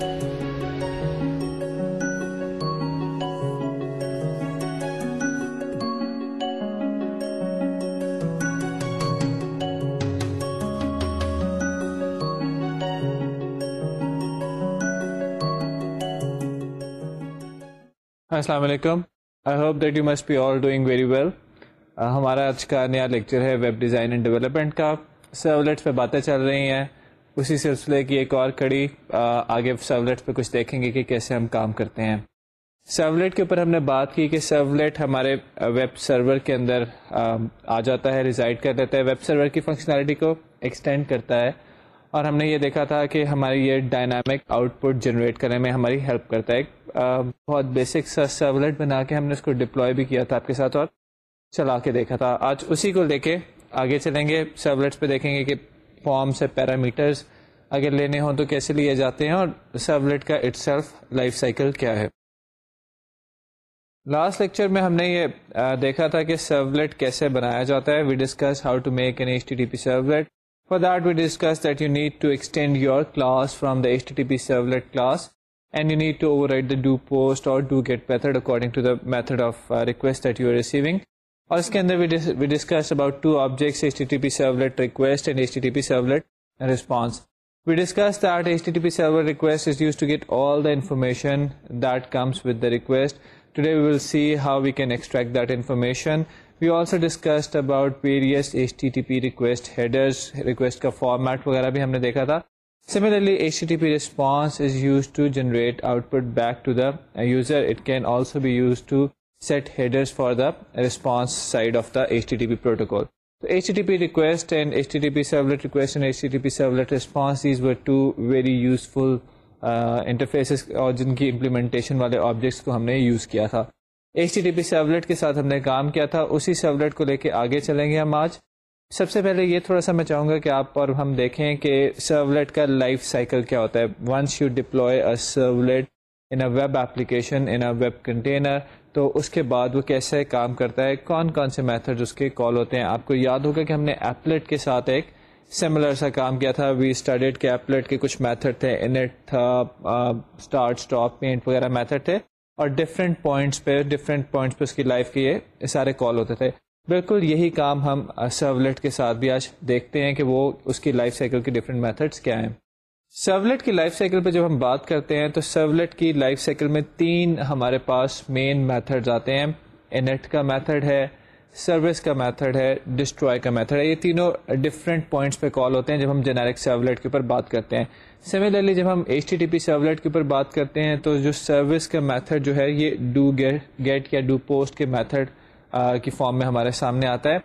ہاں، السلام علیکم۔ I hope that you must be all doing very well ہمارا آج کا نیا لیکچر ہے ویب ڈیزائن اینڈ ڈیولپمنٹ کا۔ سرولیٹس پہ باتیں چل رہی ہیں۔ اسی سلسلے کی ایک اور کڑی آگے سرولیٹس پہ کچھ دیکھیں گے کہ کیسے ہم کام کرتے ہیں۔ سرولیٹ کے اوپر ہم نے بات کی کہ سرولیٹ ہمارے ویب سرور کے اندر، آ جاتا ہے ریزائڈ کر دیتا ہے۔ ویب سرور کی فنکشنالٹی کو ایکسٹینڈ کرتا ہے۔ اور ہم نے یہ دیکھا تھا کہ ہماری یہ ڈائنامک آؤٹ پٹ جنریٹ کرنے میں ہماری ہیلپ کرتا ہے۔ ایک بہت بیسک سا سرولیٹ بنا کے ہم نے اس کو ڈپلوائے بھی کیا تھا آپ کے ساتھ اور چلا کے دیکھا تھا۔ آج اسی کو لے کے آگے چلیں گے۔ سرولیٹس پہ دیکھیں گے کہ فارم سے پیرامیٹرز اگر لینے ہوں تو کیسے لیے جاتے ہیں اور سرولیٹ کا اٹ سیلف لائف سائیکل کیا ہے۔ لاسٹ لیکچر میں ہم نے یہ دیکھا تھا کہ سرولیٹ کیسے بنایا جاتا ہے۔ We discuss how to make an H T P servlet for that we discuss that you need to extend your class from the H T P servlet sirs and you need to override post or do get method according to the method of requesting اور اس کے اندر we discuss about two objects H T T P servlet request and H T T P servlet response we discuss that H T T P server request is used to get all the information that comes with the request today we will see how we can extract that information we also discussed about Paris H T T P request ہیڈریکسٹ کا format وغیرہ بھی ہم نے دیکھا تھا similarly H T P response used to generate output back to the user it can be used to set headers for the response side of the H T T P protocol H T T P request and H T T P servlet request and H T اور جن کی implementation والے objects کو ہم نے use کیا تھا H T P سیولیٹ کے ساتھ ہم نے کام کیا تھا اسی سیولیٹ کو لے کے آگے چلیں گے ہم آج سب سے پہلے یہ تھوڑا سا میں چاہوں گا کہ آپ اور ہم دیکھیں کہ سیولیٹ کا لائف سائیکل کیا ہوتا ہے once you deploy a servlet in web application in web container تو اس کے بعد وہ کیسے کام کرتا ہے؟ کون کون سے میتھڈ اس کے کال ہوتے ہیں؟ آپ کو یاد ہوگا کہ ہم نے ایپلیٹ کے ساتھ ایک سملر سا کام کیا تھا۔ وی اسٹڈیڈ کے ایپلیٹ کے کچھ میتھڈ تھے۔ انٹ تھا اسٹارٹ اسٹاپ پینٹ وغیرہ میتھڈ تھے۔ اور ڈفرینٹ پوائنٹس پہ ڈفرینٹ پوائنٹس پہ اس کی لائف کے یہ سارے کال ہوتے تھے۔ بالکل یہی کام ہم سرولیٹ کے ساتھ بھی آج دیکھتے ہیں کہ وہ اس کی لائف سائیکل کے ڈفرینٹ میتھڈس کیا ہیں۔ سرولیٹ کی لائف سائیکل پہ جب ہم بات کرتے ہیں تو سرولیٹ کی لائف سائیکل میں تین ہمارے پاس مین میتھڈز آتے ہیں۔ انٹ کا میتھڈ ہے سروس کا میتھڈ ہے ڈسٹروائے کا میتھڈ ہے۔ یہ تینوں ڈفرینٹ پوائنٹس پہ کال ہوتے ہیں جب ہم جنیرک سرولیٹ کے اوپر بات کرتے ہیں۔ سملرلی جب ہم H T T P servlet کے اوپر بات کرتے ہیں تو جو سروس کا میتھڈ جو ہے، یہ ڈو گیٹ یا ڈو پوسٹ کے میتھڈ کی فارم میں ہمارے سامنے آتا ہے۔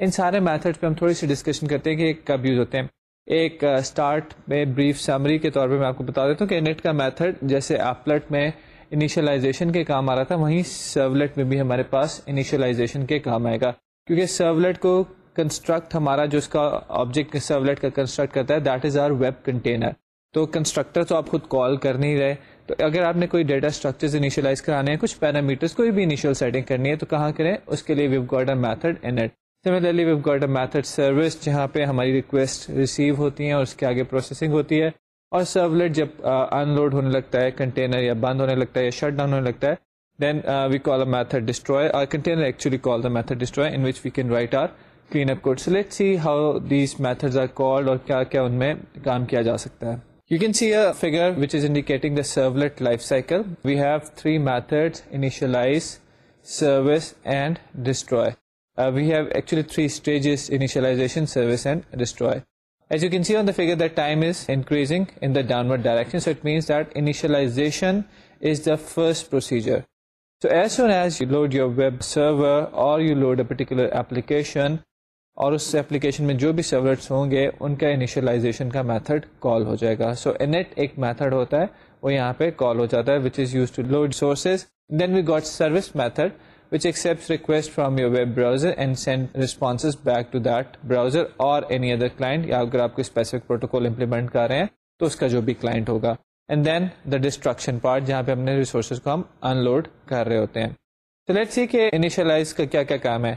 ان سارے میتھڈ پہ ہم تھوڑی سی ڈسکشن کرتے ہیں کہ کب یوز ہوتے ہیں۔ ایک اسٹارٹ میں بریف سمری کے طور پہ میں آپ کو بتا دیتا ہوں کہ نیٹ کا میتھڈ جیسے ایپلٹ میں انیشلائزیشن کے کام آ رہا تھا، وہیں سرولیٹ میں بھی ہمارے پاس انیشلائزیشن کے کام آئے گا۔ کیونکہ سرولیٹ کو کنسٹرکٹ ہمارا جو اس کا آبجیکٹ سرولیٹ کا کنسٹرکٹ کرتا ہے that is our web container تو کنسٹرکٹر تو آپ خود کال کر نہیں رہے۔ تو اگر آپ نے کوئی ڈیٹا اسٹرکچر انیشلائز کرانے ہیں، کچھ پیرامیٹرس کوئی بھی انیشیل سیٹنگ کرنی ہے، تو کہاں کریں؟ اس کے لیے we've got a method init similarly we've got a method service جہاں پہ ہماری ریکویسٹ ریسیو ہوتی ہیں اور اس کے آگے پروسیسنگ ہوتی ہے اور سرولیٹ جب ان لوڈ ہونے لگتا ہے کنٹینر یا بند ہونے لگتا ہے یا شٹ ڈاؤن ہونے لگتا ہے then we call a method destroy اور container actually call the method destroy in which we can write our clean up code let see how these methods are called اور کیا کیا ان میں کام کیا جا سکتا ہے You can see a figure which is indicating the servlet life cycle. We have three methods: initialize, service, and destroy. Uh, we have actually three stages: initialization, service, and destroy. As you can see on the figure, the time is increasing in the downward direction. So it means that initialization is the first procedure. So as soon as you load your web server or you load a particular application, اور اس application میں جو بھی سروٹس ہوں گے ان کا initialization کا method call ہو جائے گا سو انٹ ایک میتھڈ ہوتا ہے وہ یہاں پہ کال ہو جاتا ہے which is used to load sources then we got service method which accept request from your web browser and send response back to that browser or any other client یا اگر آپ کو اسپیسیفک پروٹوکول امپلیمنٹ کر رہے ہیں، تو اس کا جو بھی کلائنٹ ہوگا. And then the destruction part جہاں پہ ہم نے ریسورسز کو ہم ان لوڈ کر رہے ہوتے ہیں. تو لیٹ سی کہ انیشلائز کا کیا کیا کام ہے.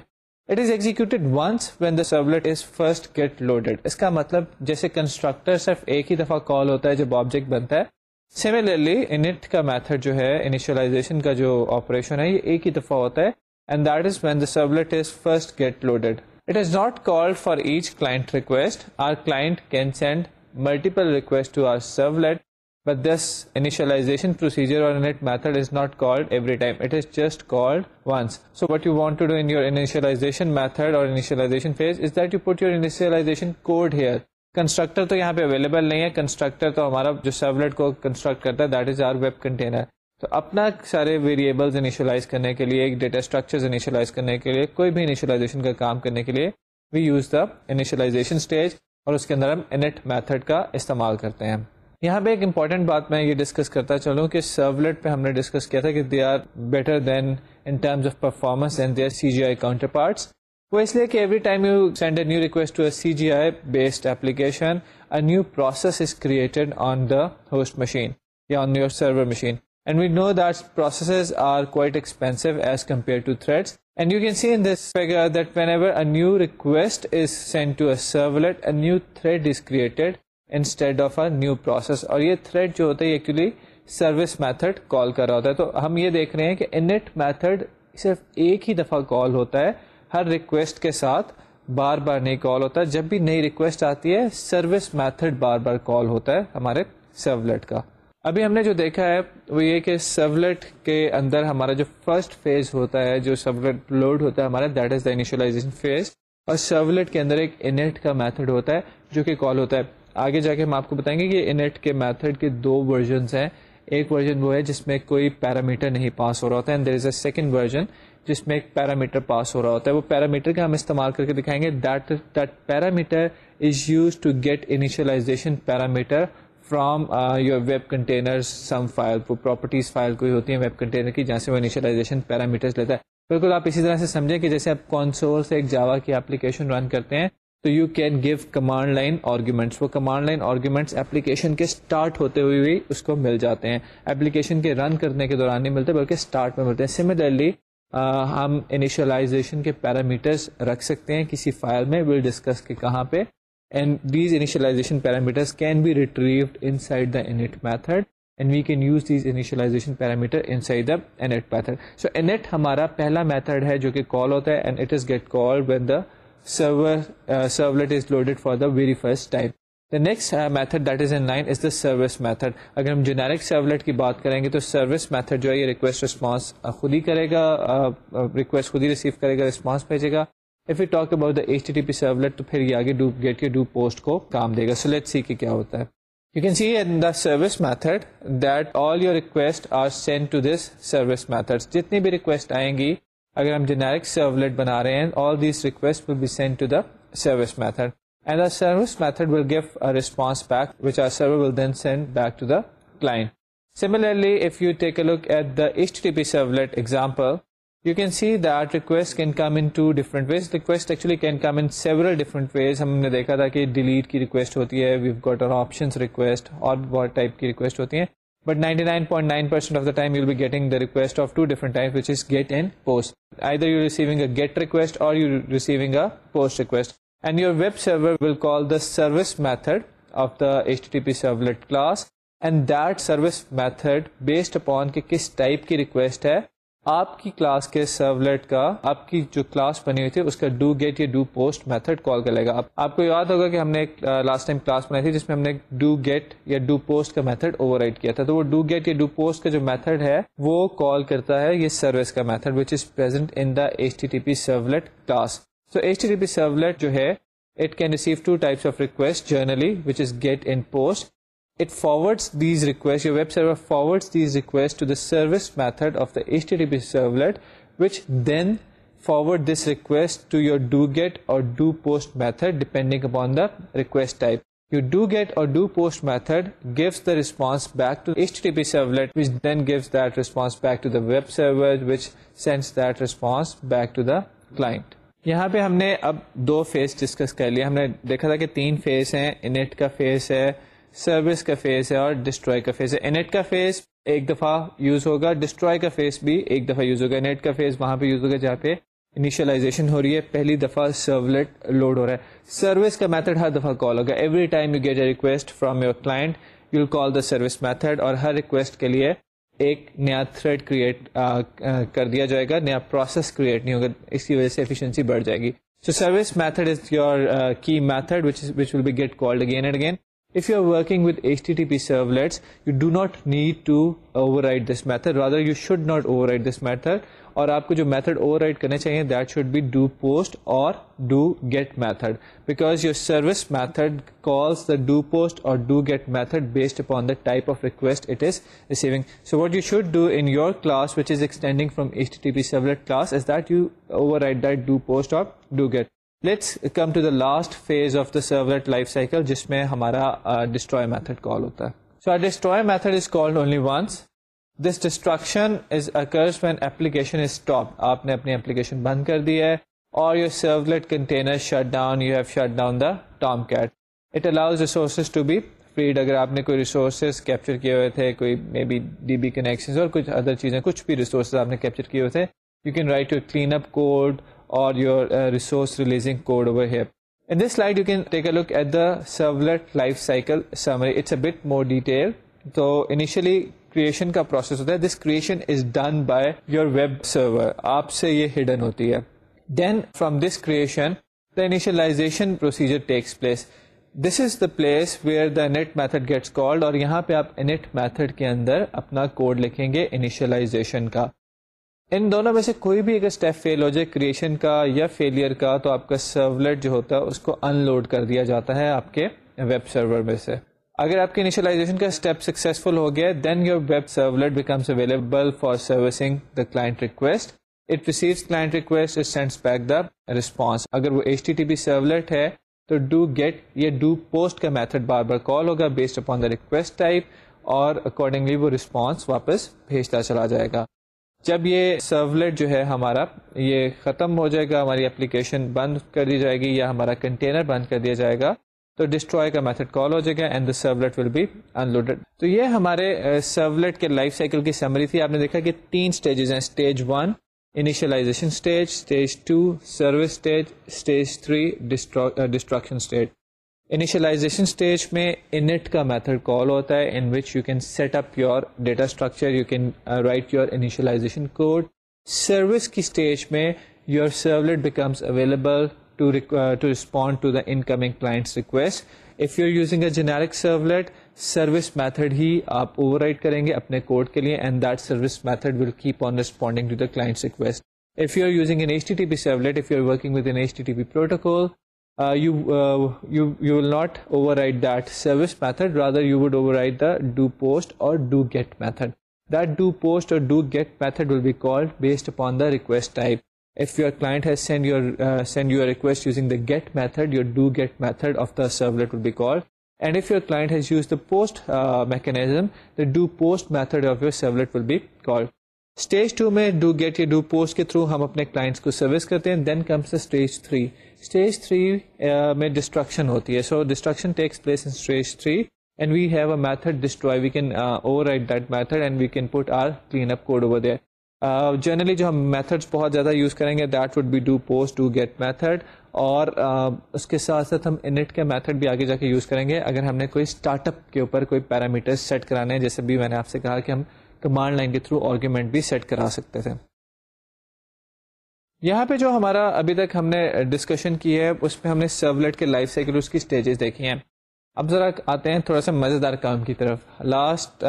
It is executed once when the servlet is first get loaded اس کا مطلب جیسے کنسٹرکٹر صرف ایک ہی دفعہ کال ہوتا ہے جب آبجیکٹ بنتا ہے سملرلی انٹ کا میتھڈ جو ہے انیشلائزیشن کا جو آپریشن ہے یہ ایک ہی دفعہ ہوتا ہے and that is when the servlet is first get loaded it is not call for each client request our client can send multiple request to our servlet but this initialization procedure or init method is not called every time it is just called once so what you want to do initialization method or initialization phase is that you put your initialization code here constructor تو یہاں پہ available نہیں ہے۔ Constructor تو ہمارا جو سیولیٹ کو construct کرتا ہے that is our web container تو اپنا سارے ویریبلز انیشلائز کرنے کے لیے، ایک ڈیٹا اسٹرکچر انیشلائز کرنے کے لیے، کوئی بھی انیشلائزیشن کا کام کرنے کے لیے we use the initialisation stage اور اس کے اندر ہم انٹ میتھڈ کا استعمال کرتے ہیں۔ یہاں پہ ایک امپورٹنٹ بات میں یہ ڈسکس کرتا چلوں کہ سرولیٹ پہ ہم نے ڈسکس کیا تھا کہ they are better than in terms of performance and their C G I counterparts وہ اس لیے کہ every time you send a new request to a C G I based application a new process is created on the host machine یا on your server machine and we know that processes are quite expensive as compare to threads and you can see in this figure that whenever a new request is send to a servlet a new thread is created instead of a new process اور یہ thread جو ہوتا ہے actually service method call کر رہا ہوتا ہے. تو ہم یہ دیکھ رہے ہیں کہ انٹ میتھڈ صرف ایک ہی دفعہ کال ہوتا ہے ہر ریکویسٹ کے ساتھ بار بار نہیں کال ہوتا۔ ہے جب بھی نئی ریکویسٹ آتی ہے سروس میتھڈ بار بار کال ہوتا ہے ہمارے سرولیٹ کا۔ ابھی ہم نے جو دیکھا ہے، وہ یہ کہ سرولیٹ کے اندر ہمارا جو فرسٹ فیز ہوتا ہے، جو سرولیٹ لوڈ ہوتا ہے ہمارا that is the initialization phase اور سرولیٹ کے اندر ایک انٹ کا میتھڈ ہوتا ہے، جو کہ کال ہوتا ہے۔ آگے جا کے ہم آپ کو بتائیں گے کہ انیٹ کے میتھڈ کے دو ورژنس ہیں۔ ایک ورژن وہ ہے جس میں کوئی پیرامیٹر نہیں پاس ہو رہا ہوتا ہے and there is a second version جس میں ایک پیرامیٹر پاس ہو رہا ہوتا ہے، وہ پیرامیٹر کا ہم استعمال کر کے دکھائیں گے that that parameter is used to get initialization parameter from your web container some file وہ پراپرٹیز فائل کوئی ہوتی ہیں ویب کنٹینر کی، جہاں سے وہ انیشلائزیشن پیرامیٹر لیتا ہے۔ بالکل، آپ اسی طرح سے سمجھیں کہ جیسے آپ کونسول سے ایک جاوا کی اپلیکیشن رن کرتے ہیں، تو you can give command line arguments وہ کمانڈ لائن آرگیومنٹس اپلیکیشن کے اسٹارٹ ہوتے ہوئے بھی اس کو مل جاتے ہیں۔ اپلیکیشن کے رن کرنے کے دوران نہیں ملتے، بلکہ اسٹارٹ میں ملتے ہیں۔ سملرلی ہم انیشلائزیشن کے پیرامیٹرس رکھ سکتے ہیں کسی فائل میں ول ڈسکس کے کہاں پہ۔ And these initialization parameters can be retrieved inside the init method and we can use these initialization parameter inside the init method so init ہمارا پہلا میتھڈ ہے جو کہ کال ہوتا ہے and it is get call when the servlet is loaded for the very first time the next method that is in line is the service method اگر ہم generic servlet کی بات کریں گے تو سروس میتھڈ جو ہے یہ ریکویسٹ رسپانس uh, خود ہی کرے گا uh, uh, ریکویسٹ خود ہی ریسیو کرے گا رسپانس بھیجے گا۔ If you talk about the H T P servlet تو پھر یہ آگے ڈو گیٹ کے ڈو پوسٹ کو کام دے گا۔ سو لیٹ سی کہ کیا ہوتا ہے۔ You can see in the service method that all your request are send to this service method جتنی بھی ریکویسٹ آئیں گی، اگر ہم جنیرک سرولیٹ بنا رہے ہیں all these request will be send to the service method and the service method will give response back which our server will then send back to the client Similarly, if you take a look at the HTTP servlet example, you can see that request can come in two different ways. Request actually can come in several different ways. ہم نے دیکھا تھا کہ delete کی request ہوتی ہے we've got an options request اور what type کی request ہوتی ہیں but 99.9% of the time you'll be getting the request of two different types which is get and post either you're receiving a get request or you're receiving a post request and your web server will call the service method of the http servlet class. And that service method based upon کہ کس type کی request ہے، آپ کی class کے servlet کا، آپ کی جو کلاس بنی ہوئی تھی، اس کا ڈو گیٹ یا ڈو پوسٹ میتھڈ کال کرے گا. آپ کو یاد ہوگا کہ ہم نے ایک لاسٹ ٹائم کلاس بنائی تھی جس میں ہم نے ڈو گیٹ یا ڈو پوسٹ کا میتھڈ اوور رائڈ کیا تھا. تو وہ ڈو گیٹ یا ڈو پوسٹ کا جو میتھڈ ہے، وہ کال کرتا ہے یہ سروس کا method which is present in the H T T P servlet class so H T P servlet جو ہے it can receive two types of request generally which is get and post it forwards these request web server forwards these request to the service method of the H T P servlet which then forward this request to your do get or do post method depending upon the request type you do get or do post method gives the response back to H T P servlet which then gives that response back to the web server which sends that response back to the client یہاں پہ ہم نے اب دو face discuss کر لیا۔ ہم نے دیکھا تھا کہ تین فیس ہیں، انٹ کا فیس ہے، سروس کا فیس ہے اور ڈسٹروائے کا فیس ہے۔ انیٹ کا فیس ایک دفعہ یوز ہوگا، ڈسٹروائے کا فیس بھی ایک دفعہ یوز ہوگا۔ انیٹ کا فیس وہاں پہ یوز ہوگا جہاں پہ انیشلائزیشن ہو رہی ہے۔ پہلی دفعہ سرولیٹ لوڈ ہو رہا ہے۔ سروس کا میتھڈ ہر دفعہ کال ہوگا۔ Every time you get a request from your client you call the service method اور ہر ریکویسٹ کے لیے ایک نیا تھریڈ کریٹ کر دیا جائے گا نیا پروسیس کریٹ نہیں ہوگا اس کی وجہ سے ایفیشنسی بڑھ جائے گی so service method is your key method which will be get called again and again If you are working with HTTP servlets, you do not need to override this method. Rather, you should not override this method. اور آپ کو جو method override کرنے چاہیے that should be do post or do get method because your service method calls the do post or do get method based upon the type of request it is receiving so what you should do in your class which is extending from H T P servlet class is that you override that do post or do get let's come to the last phase of the servlet life cycle جس میں ہمارا destroy method call ہوتا ہے. So destroy method is called only once this destruction is occurs when application is stop آپ نے اپنی application بند کر دی ہے اور your servlet container shut down you have shut down the Tomcat it allows resources to be freed اگر آپ نے کوئی ریسورسز کیپچر کیے ہوئے تھے کوئی may be D B connection اور کچھ ادر چیزیں کچھ بھی ریسورسز آپ نے کیپچر کیے ہوئے تھے you can write your clean up code or your resource releasing code over here In this slide, you can take a look at the servlet life cycle summary. It's a bit more detailed. So initially, creation کا process ہوتا ہے this creation is done by your web server آپ سے یہ hidden ہوتی ہے then from this creation the initialization procedure takes place this is the place where the init method gets called اور یہاں پہ آپ انٹ میتھڈ کے اندر اپنا کوڈ لکھیں گے انیشلائزیشن کا. ان دونوں میں سے کوئی بھی اگر اسٹیپ فیل ہو جائے کریشن کا یا فیلئر کا تو آپ کا سرولیٹ جو ہوتا ہے اس کو ان لوڈ کر دیا جاتا ہے آپ کے ویب سرور میں سے. اگر آپ کی انیشلائزیشن کا اسٹیپ سکسیزفل ہو گیا then your web servlet becomes available for servicing the client request it receives client request it sends back the response اگر وہ H T T P servlet ہے، تو ڈو گیٹ یا ڈو پوسٹ کا method بار بار کال ہوگا based upon the request type اور اکارڈنگلی وہ رسپانس واپس بھیجتا چلا جائے گا۔ جب یہ سرولیٹ جو ہے ہمارا یہ ختم ہو جائے گا، ہماری اپلیکیشن بند کر دی جائے گی یا ہمارا کنٹینر بند کر دیا جائے گا تو ڈسٹروائے کا میتھڈ کال ہو جائے گا and the servlet will be unloaded تو یہ ہمارے uh, سرولیٹ کے لائف سائیکل کی سمری تھی. آپ نے دیکھا کہ تین اسٹیجز ہیں. Stage one initialization stage stage two service stage stage three destruction stage initialization stage میں انٹ کا میتھڈ کال ہوتا ہے in which you can set up your data structure you can write your initialization code service کی stage میں your servlet becomes available to to respond to the incoming client's request. If you're using a generic servlet, service method hi aap override karenge apne code ke liye, and that service method will keep on responding to the client's request. If you're using an HTTP servlet, if you're working with an HTTP protocol, uh, you, uh, you, you will not override that service method. Rather, you would override the do post or do get method. That do post or do get method will be called based upon the request type. If your client has sent you a request using the get method, your do get method of the servlet will be called. And if your client has used the post uh, mechanism, the do post method of your servlet will be called. Stage 2 میں do get یا do post کے through ہم اپنے clients کو service کرتے ہیں then comes the stage 3 stage 3 uh, میں destruction ہوتی ہے so destruction takes place in stage 3 and we have a method destroy we can uh, override that method and we can put our cleanup code over there generally جو ہم methods بہت زیادہ use کریں گے that would be do post do get method اور اس کے ساتھ ساتھ ہم انٹ کے میتھڈ بھی آگے جا کے یوز کریں گے۔ اگر ہم نے کوئی اسٹارٹ اپ کے اوپر کوئی پیرامیٹر سیٹ کرانے ہیں، جیسے بھی میں نے آپ سے کہا کہ ہم کمانڈ لائن کے تھرو آرگیومنٹ بھی سیٹ کرا سکتے تھے۔ یہاں پہ جو ہمارا ابھی تک ہم نے ڈسکشن کی ہے، اس پہ ہم نے سرولیٹ کے لائف سائیکل اس کی اسٹیجز دیکھی ہیں۔ اب ذرا آتے ہیں تھوڑا سا مزیدار کام کی طرف۔ لاسٹ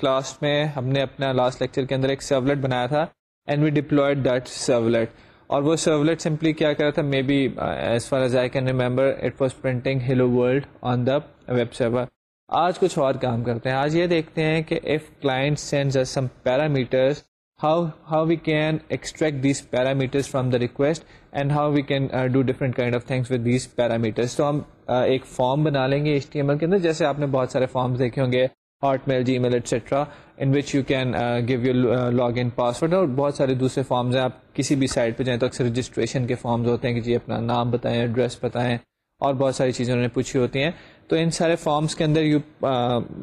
کلاس میں ہم نے اپنا لاسٹ لیکچر کے اندر ایک سرولیٹ بنایا تھا and we deployed that servlet اور وہ سرولیٹ سمپلی کیا کرا تھا؟ May be as far as I can remember it was printing hello world on the web server آج کچھ اور کام کرتے ہیں۔ آج یہ دیکھتے ہیں کہ if client send some parameters how how we can extract these parameters from the request and how we can do different kind of things with these parameters تو ہم uh, ایک فارم بنا لیں گے ایچ ٹی ایم ایل کے اندر، جیسے آپ نے بہت سارے فارمس دیکھے ہوں گے Hotmail Gmail etcetera in which you can give you log in password اور بہت سارے دوسرے فارمز ہیں۔ آپ کسی بھی سائٹ پہ جائیں تو اکثر رجسٹریشن کے فارمز ہوتے ہیں کہ جی اپنا نام بتائیں ایڈریس بتائیں۔ اور بہت ساری چیزیں انہوں نے پوچھی ہوتی ہیں۔ تو ان سارے فارمس کے اندر یو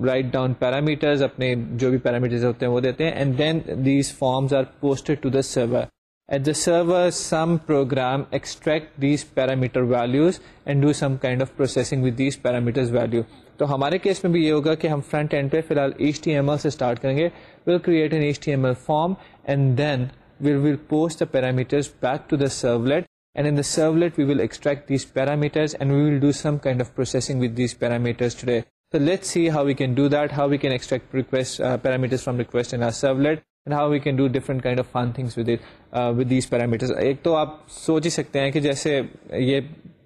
رائٹ ڈاؤن پیرامیٹرز اپنے جو بھی پیرامیٹرز ہوتے ہیں وہ دیتے ہیں۔ And then these forms are posted to the server at the server some program extract these parameter values and do some kind of processing with these parameters value تو ہمارے کیس میں بھی یہ ہوگا کہ ہم فرنٹ اینڈ پہ فی الحال ایچ ٹی ایم ایل سے اسٹارٹ کریں گے۔ Will create an H T M L form and then we'll will post the parameters back to the servlet and in the servlet we will extract these parameters and we will do some kind of processing with these parameters today So let's see how we can do that, how we can extract request uh, parameters from request in our servlet and how we can do different kind of fun things with it uh, with these parameters. ایک تو آپ سوچ ہی سکتے ہیں کہ جیسے یہ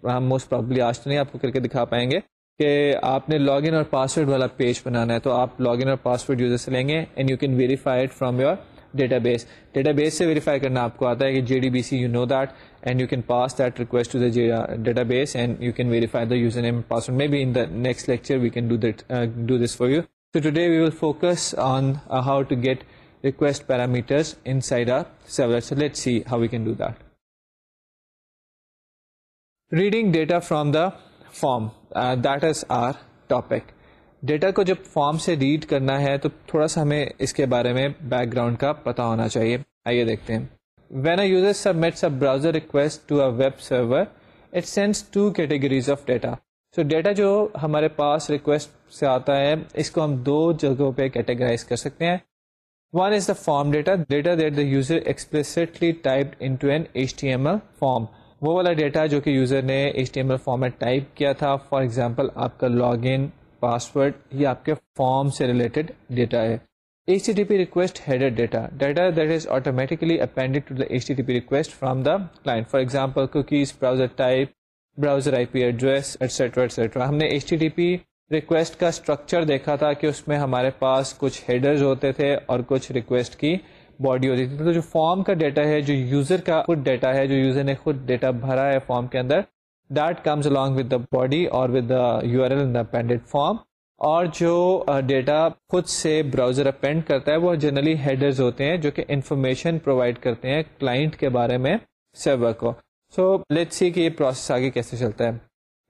ہم موسٹ پرابلی آج تو نہیں آپ کو کر کے دکھا پائیں گے کہ آپ نے لاگ ان اور پاسورڈ والا پیج بنانا ہے تو آپ لاگ ان اور پاسورڈ یوزر سے لیں گے and you can verify it from your database database سے ویریفائی کرنا آپ کو آتا ہے کہ J D B C you know that and you can pass that request to the database and you can verify the user name password may be in the next lecture we can do this for you So today we will focus on uh, how to get request parameters inside our server. So let's see how we can do that. Reading data from the form, uh, that is our topic. Data کو جب form سے read کرنا ہے تو تھوڑا سا ہمیں اس کے بارے میں بیک گراؤنڈ کا پتا ہونا چاہیے۔ آئیے دیکھتے ہیں۔ When a user submits browser request to a web server it sends two categories of data so data جو ہمارے پاس ریکویسٹ سے آتا ہے، اس کو ہم دو جگہوں پہ کیٹیگرائز کر سکتے ہیں۔ One is the form data data that the user explicitly type in to an H T M L form وہ والا ڈیٹا جو کہ یوزر نے H T M L form میں ٹائپ کیا تھا۔ فار ایگزامپل آپ کا لاگ ان پاسورڈ یہ آپ کے فارم سے ریلیٹڈ ڈیٹا ہے۔ H T P request header data data that is automatically appended to the H T P request from the client for example cookies browser type browser I P address etcetera etcetera ہم نے H T T P request کا structure دیکھا تھا کہ اس میں ہمارے پاس کچھ headers ہوتے تھے اور کچھ ریکویسٹ کی باڈی ہوتی تھی۔ تو جو فارم کا ڈیٹا ہے، جو یوزر کا خود ڈیٹا ہے، جو یوزر نے خود ڈیٹا بھرا ہے فارم کے اندر that comes along with the body اور with the U R L appended form اور جو ڈیٹا خود سے براؤزر اپینڈ کرتا ہے، وہ جنرلی ہیڈرز ہوتے ہیں جو کہ انفارمیشن پرووائڈ کرتے ہیں کلائنٹ کے بارے میں سرور کو. سو لیٹ سی کہ یہ پروسیس آگے کیسے چلتا ہے.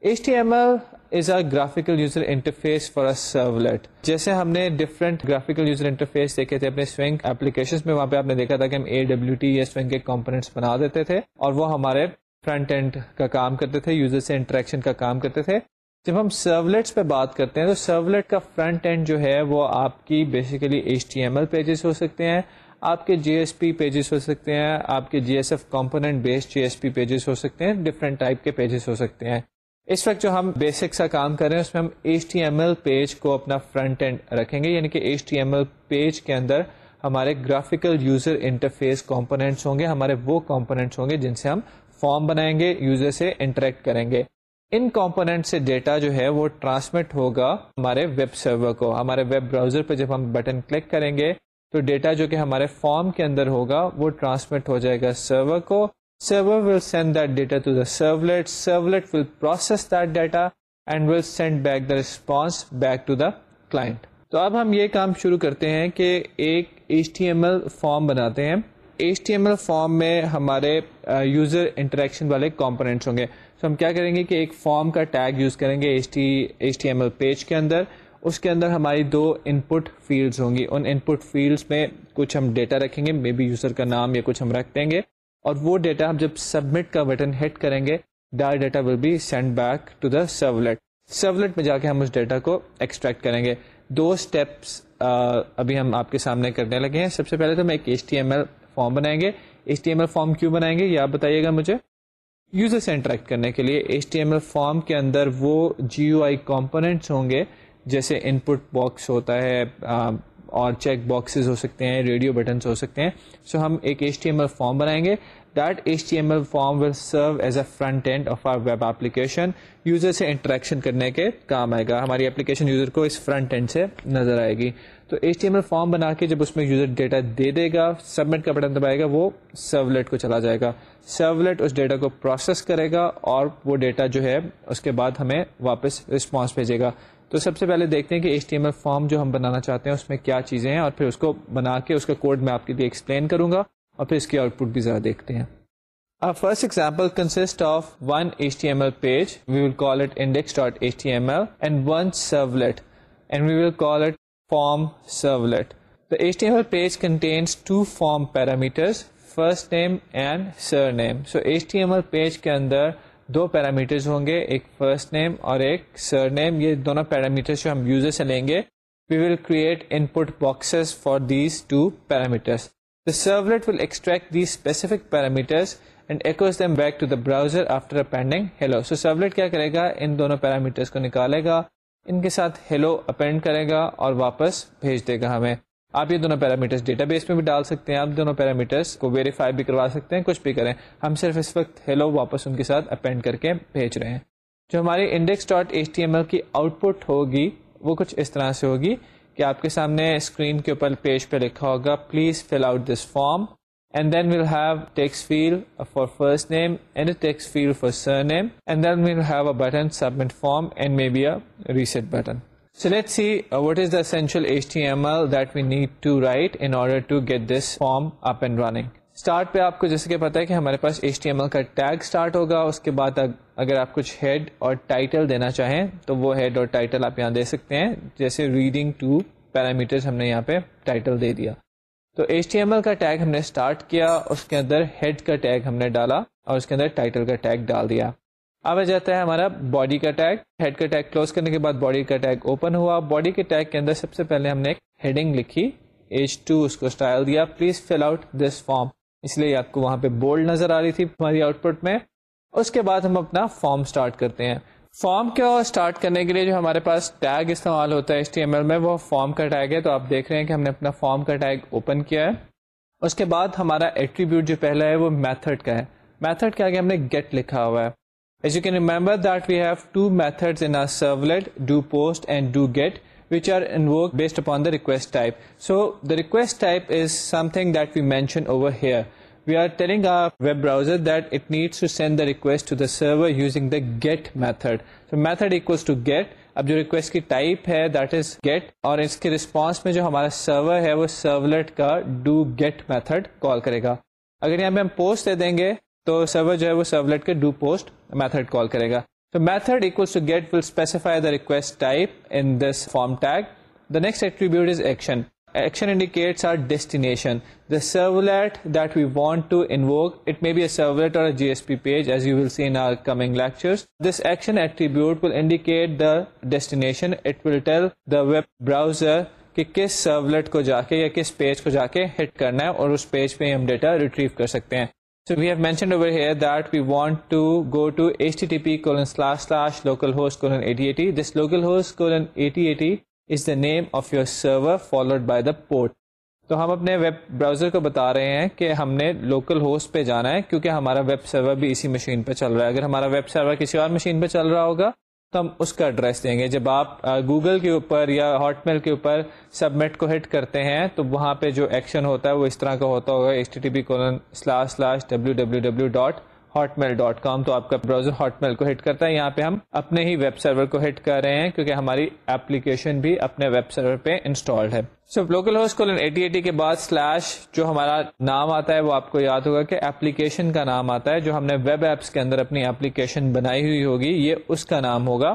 H T M L is a graphical user interface for a servlet جیسے ہم نے ڈفرنٹ گرافیکل یوزر انٹرفیس دیکھے تھے اپنے سوئنگ اپلیکیشن میں، وہاں پہ آپ نے دیکھا تھا کہ ہم اے ڈبلو ٹی یا سوئنگ کے کمپونیٹس بنا دیتے تھے اور وہ ہمارے فرنٹ اینڈ کا کام کرتے تھے یوزر سے انٹریکشن کا کام کرتے تھے۔ جب ہم سرولیٹس پہ بات کرتے ہیں تو سرولیٹ کا فرنٹ اینڈ جو ہے وہ آپ کی basically H T M L pages ہو سکتے ہیں، آپ کے جی ایس پی پیجز ہو سکتے ہیں، آپ کے J S F component based J S P pages ہو سکتے ہیں ڈفرینٹ ٹائپ کے پیجز ہو سکتے ہیں۔ اس وقت جو ہم بیسک سا کام کر رہے ہیں، اس میں ہم H T M L page کو اپنا فرنٹ اینڈ رکھیں گے یعنی کہ H T M L page کے اندر ہمارے گرافیکل یوزر انٹرفیس کمپونیٹس ہوں گے، ہمارے وہ کمپونیٹس ہوں گے جن سے ہم فارم بنائیں گے یوزر سے انٹریکٹ کریں گے۔ ان کمپونیٹ سے ڈیٹا جو ہے وہ ٹرانسمٹ ہوگا ہمارے ویب سرور کو۔ ہمارے ویب براؤزر پہ جب ہم بٹن کلک کریں گے، تو ڈیٹا جو کہ ہمارے فارم کے اندر ہوگا، وہ ٹرانسمٹ ہو جائے گا سرور کو۔ server will send that data to the servlet servlet will process that data and will send back the response back to the client تو اب ہم یہ کام شروع کرتے ہیں کہ ایک H T M L form بناتے ہیں۔ H T M L form میں ہمارے یوزر انٹریکشن والے کمپوننٹس ہوں گے۔ تو ہم کیا کریں گے کہ ایک فارم کا ٹیگ یوز کریں گے H T H T M L page کے اندر۔ اس کے اندر ہماری دو ان پٹ فیلڈس ہوں گی۔ ان ان پٹ فیلڈس میں کچھ ہم ڈیٹا رکھیں گے مے بی یوزر کا نام یا کچھ ہم رکھ دیں گے۔ اور وہ ڈیٹا ہم جب سبمٹ کا بٹن ہٹ کریں گے the data will be send back to the servlet servlet میں جا کے ہم اس ڈیٹا کو ایکسٹریکٹ کریں گے۔ دو اسٹیپس ابھی ہم آپ کے سامنے کرنے لگے ہیں۔ سب سے پہلے تو ہم ایک H T M L form بنائیں گے H T M L form کیوں بنائیں گے، یہ آپ بتائیے گا مجھے۔ یوزر سے انٹریکٹ کرنے کے لیے H T M L form کے اندر وہ جی یو آئی کمپوننٹس ہوں گے، جیسے ان پٹ باکس ہوتا ہے اور چیک باکسز ہو سکتے ہیں ریڈیو بٹنس ہو سکتے ہیں۔ سو so ہم ایک H T M L form بنائیں گے۔ That H T M L form will serve as a front end of our web application user سے انٹریکشن کرنے کے کام آئے گا۔ ہماری اپلیکیشن یوزر کو اس فرنٹ اینڈ سے نظر آئے گی۔ تو H T M L form بنا کے جب اس میں یوزر ڈیٹا دے دے گا سبمٹ کا بٹن دبائے گا، وہ سرولیٹ کو چلا جائے گا۔ سرولیٹ اس ڈیٹا کو پروسیس کرے گا اور وہ ڈیٹا جو ہے، اس کے بعد ہمیں واپس رسپانس بھیجے گا۔ تو سب سے پہلے دیکھتے ہیں کہ H T M L form جو ہم بنانا چاہتے ہیں، اس میں کیا چیزیں ہیں اور پھر اس کو بنا کے، اس کا کوڈ میں آپ کے لیے ایکسپلین کروں گا اور پھر اس کی آؤٹ پٹ بھی ذرا دیکھتے ہیں۔ First example consist of one H T M L page we will call it index dot H T M L and one servlet form The HTML page contains two form parameters, first name and surname. So HTML page کے اندر دو parameters ہوں گے ایک first name اور ایک سر نیم یہ دونوں پیرامیٹرز جو ہم یوزر سے لیں گے we will create input boxes for these two parameters The servlet will extract these specific parameters and echoes them back to the browser after appending. Hello. So servlet کیا کرے گا؟ ان دونوں پیرامیٹرس کو نکالے گا ان کے ساتھ ہیلو اپینڈ کرے گا اور واپس بھیج دے گا ہمیں۔ آپ یہ دونوں پیرامیٹرس ڈیٹا بیس میں بھی ڈال سکتے ہیں، آپ دونوں پیرامیٹرس کو ویریفائی بھی کروا سکتے ہیں، کچھ بھی کریں۔ ہم صرف اس وقت ہیلو واپس ان کے ساتھ اپینڈ کر کے بھیج رہے ہیں۔ جو ہماری index dot H T M L کی آؤٹ پٹ ہوگی، وہ کچھ اس طرح سے ہوگی کہ آپ کے سامنے اسکرین کے اوپر پیج پہ لکھا ہوگا please fill out this form and then we'll have text field for first name and text field for surname and then we'll have a button submit form and may be a reset button So let's see uh, what is the essential HTML that we need to write in order to get this form up and running. Start پہ آپ کو جیسے کہ پتا ہے کہ ہمارے پاس ایچ ٹی ایم ایل کا ٹیگ اسٹارٹ ہوگا اس کے بعد اگر آپ کچھ ہیڈ اور ٹائٹل دینا چاہیں تو وہ ہیڈ اور ٹائٹل آپ یہاں دے سکتے ہیں جیسے ریڈنگ ٹو پیرامیٹر ہم نے یہاں پہ ٹائٹل دے دیا تو ایچ ٹی ایم ایل کا ٹیگ ہم نے اسٹارٹ کیا، اس کے اندر ہیڈ کا ٹیگ ہم نے ڈالا اور اس کے اندر ٹائٹل کا ٹیگ ڈال دیا۔ اب آ جاتا ہے ہمارا باڈی کا ٹیگ ہیڈ کا ٹیگ کلوز کرنے کے بعد باڈی کا ٹیگ اوپن ہوا۔ باڈی کے ٹیگ کے اندر سب سے پہلے ہم نے ایک ہیڈنگ لکھی ایچ ٹو اس کو اسٹائل دیا۔ Please fill out this form اس لیے آپ کو وہاں پہ بولڈ نظر آ رہی تھی ہماری آؤٹ پٹ میں۔ اس کے بعد ہم اپنا فارم اسٹارٹ کرتے ہیں۔ فارم کو اسٹارٹ کرنے کے لیے جو ہمارے پاس ٹیگ استعمال ہوتا ہے ایچ ٹی ایم ایل میں وہ فارم کا ٹیگ ہے تو آپ دیکھ رہے ہیں کہ ہم نے اپنا فارم کا ٹیگ اوپن کیا ہے اس کے بعد ہمارا ایٹریبیوٹ جو پہلا ہے وہ میتھڈ کا ہے میتھڈ کے آگے ہم نے گیٹ لکھا ہوا ہے As you can remember that we have two methods in our servlet, do post and do get, which are invoked based upon the request type. So the request type is something that we mention over here. We are telling our web browser that it needs to send the request to the server using the get method. So method equals to get. اب جو request کی type ہے that is get اور اس کے response میں جو ہمارا سرور ہے، وہ سرولیٹ کا ڈو گیٹ میتھڈ کال کرے گا. اگر یہاں پہ ہم پوسٹ دے دیں گے، تو سرور جو ہے وہ سرولیٹ کے ڈو پوسٹ میتھڈ کال کرے گا. تو method equal to get will specify the request type in this form tag the next attribute is action action indicates our destination the servlet that we want to invoke it may be a servlet اور J S P page as you will see in our coming lectures this action attribute will indicate the destination it will tell the web browser کہ کس servlet کو جا کے یا کس page کو جا کے ہٹ کرنا ہے اور اس پیج پہ ہم ڈیٹا ریٹریو کر سکتے ہیں. So we have mentioned over here that we want to go to http colon slash slash localhost colon 8080. This localhost colon 8080 is the name of your server followed by the port. تو ہم اپنے web browser کو بتا رہے ہیں کہ ہم نے لوکل ہوسٹ پہ جانا ہے کیونکہ ہمارا ویب سرور بھی اسی مشین پہ چل رہا ہے۔ اگر ہمارا ویب سرور کسی اور مشین پہ چل رہا ہوگا تو ہم اس کا ایڈریس دیں گے۔ جب آپ گوگل کے اوپر یا ہاٹ میل کے اوپر سبمٹ کو ہٹ کرتے ہیں تو وہاں پہ جو ایکشن ہوتا ہے وہ اس طرح کا ہوتا ہوگا۔ H T T P colon slash slash W W W dot Hotmail dot com تو آپ کا براؤزر ہاٹ میل کو ہٹ کرتا ہے۔ یہاں پہ ہم اپنے ہی ویب سرور کو ہٹ کر رہے ہیں کیونکہ ہماری ایپلیکیشن بھی اپنے ویب سرور پہ انسٹالڈ ہے۔ So local host colon eighty eighty کے بعد سلیش جو ہمارا نام آتا ہے وہ آپ کو یاد ہوگا کہ ایپلیکیشن کا نام آتا ہے جو ہم نے ویب ایپس کے اندر اپنی ایپلیکیشن بنائی ہوئی ہوگی، یہ اس کا نام ہوگا۔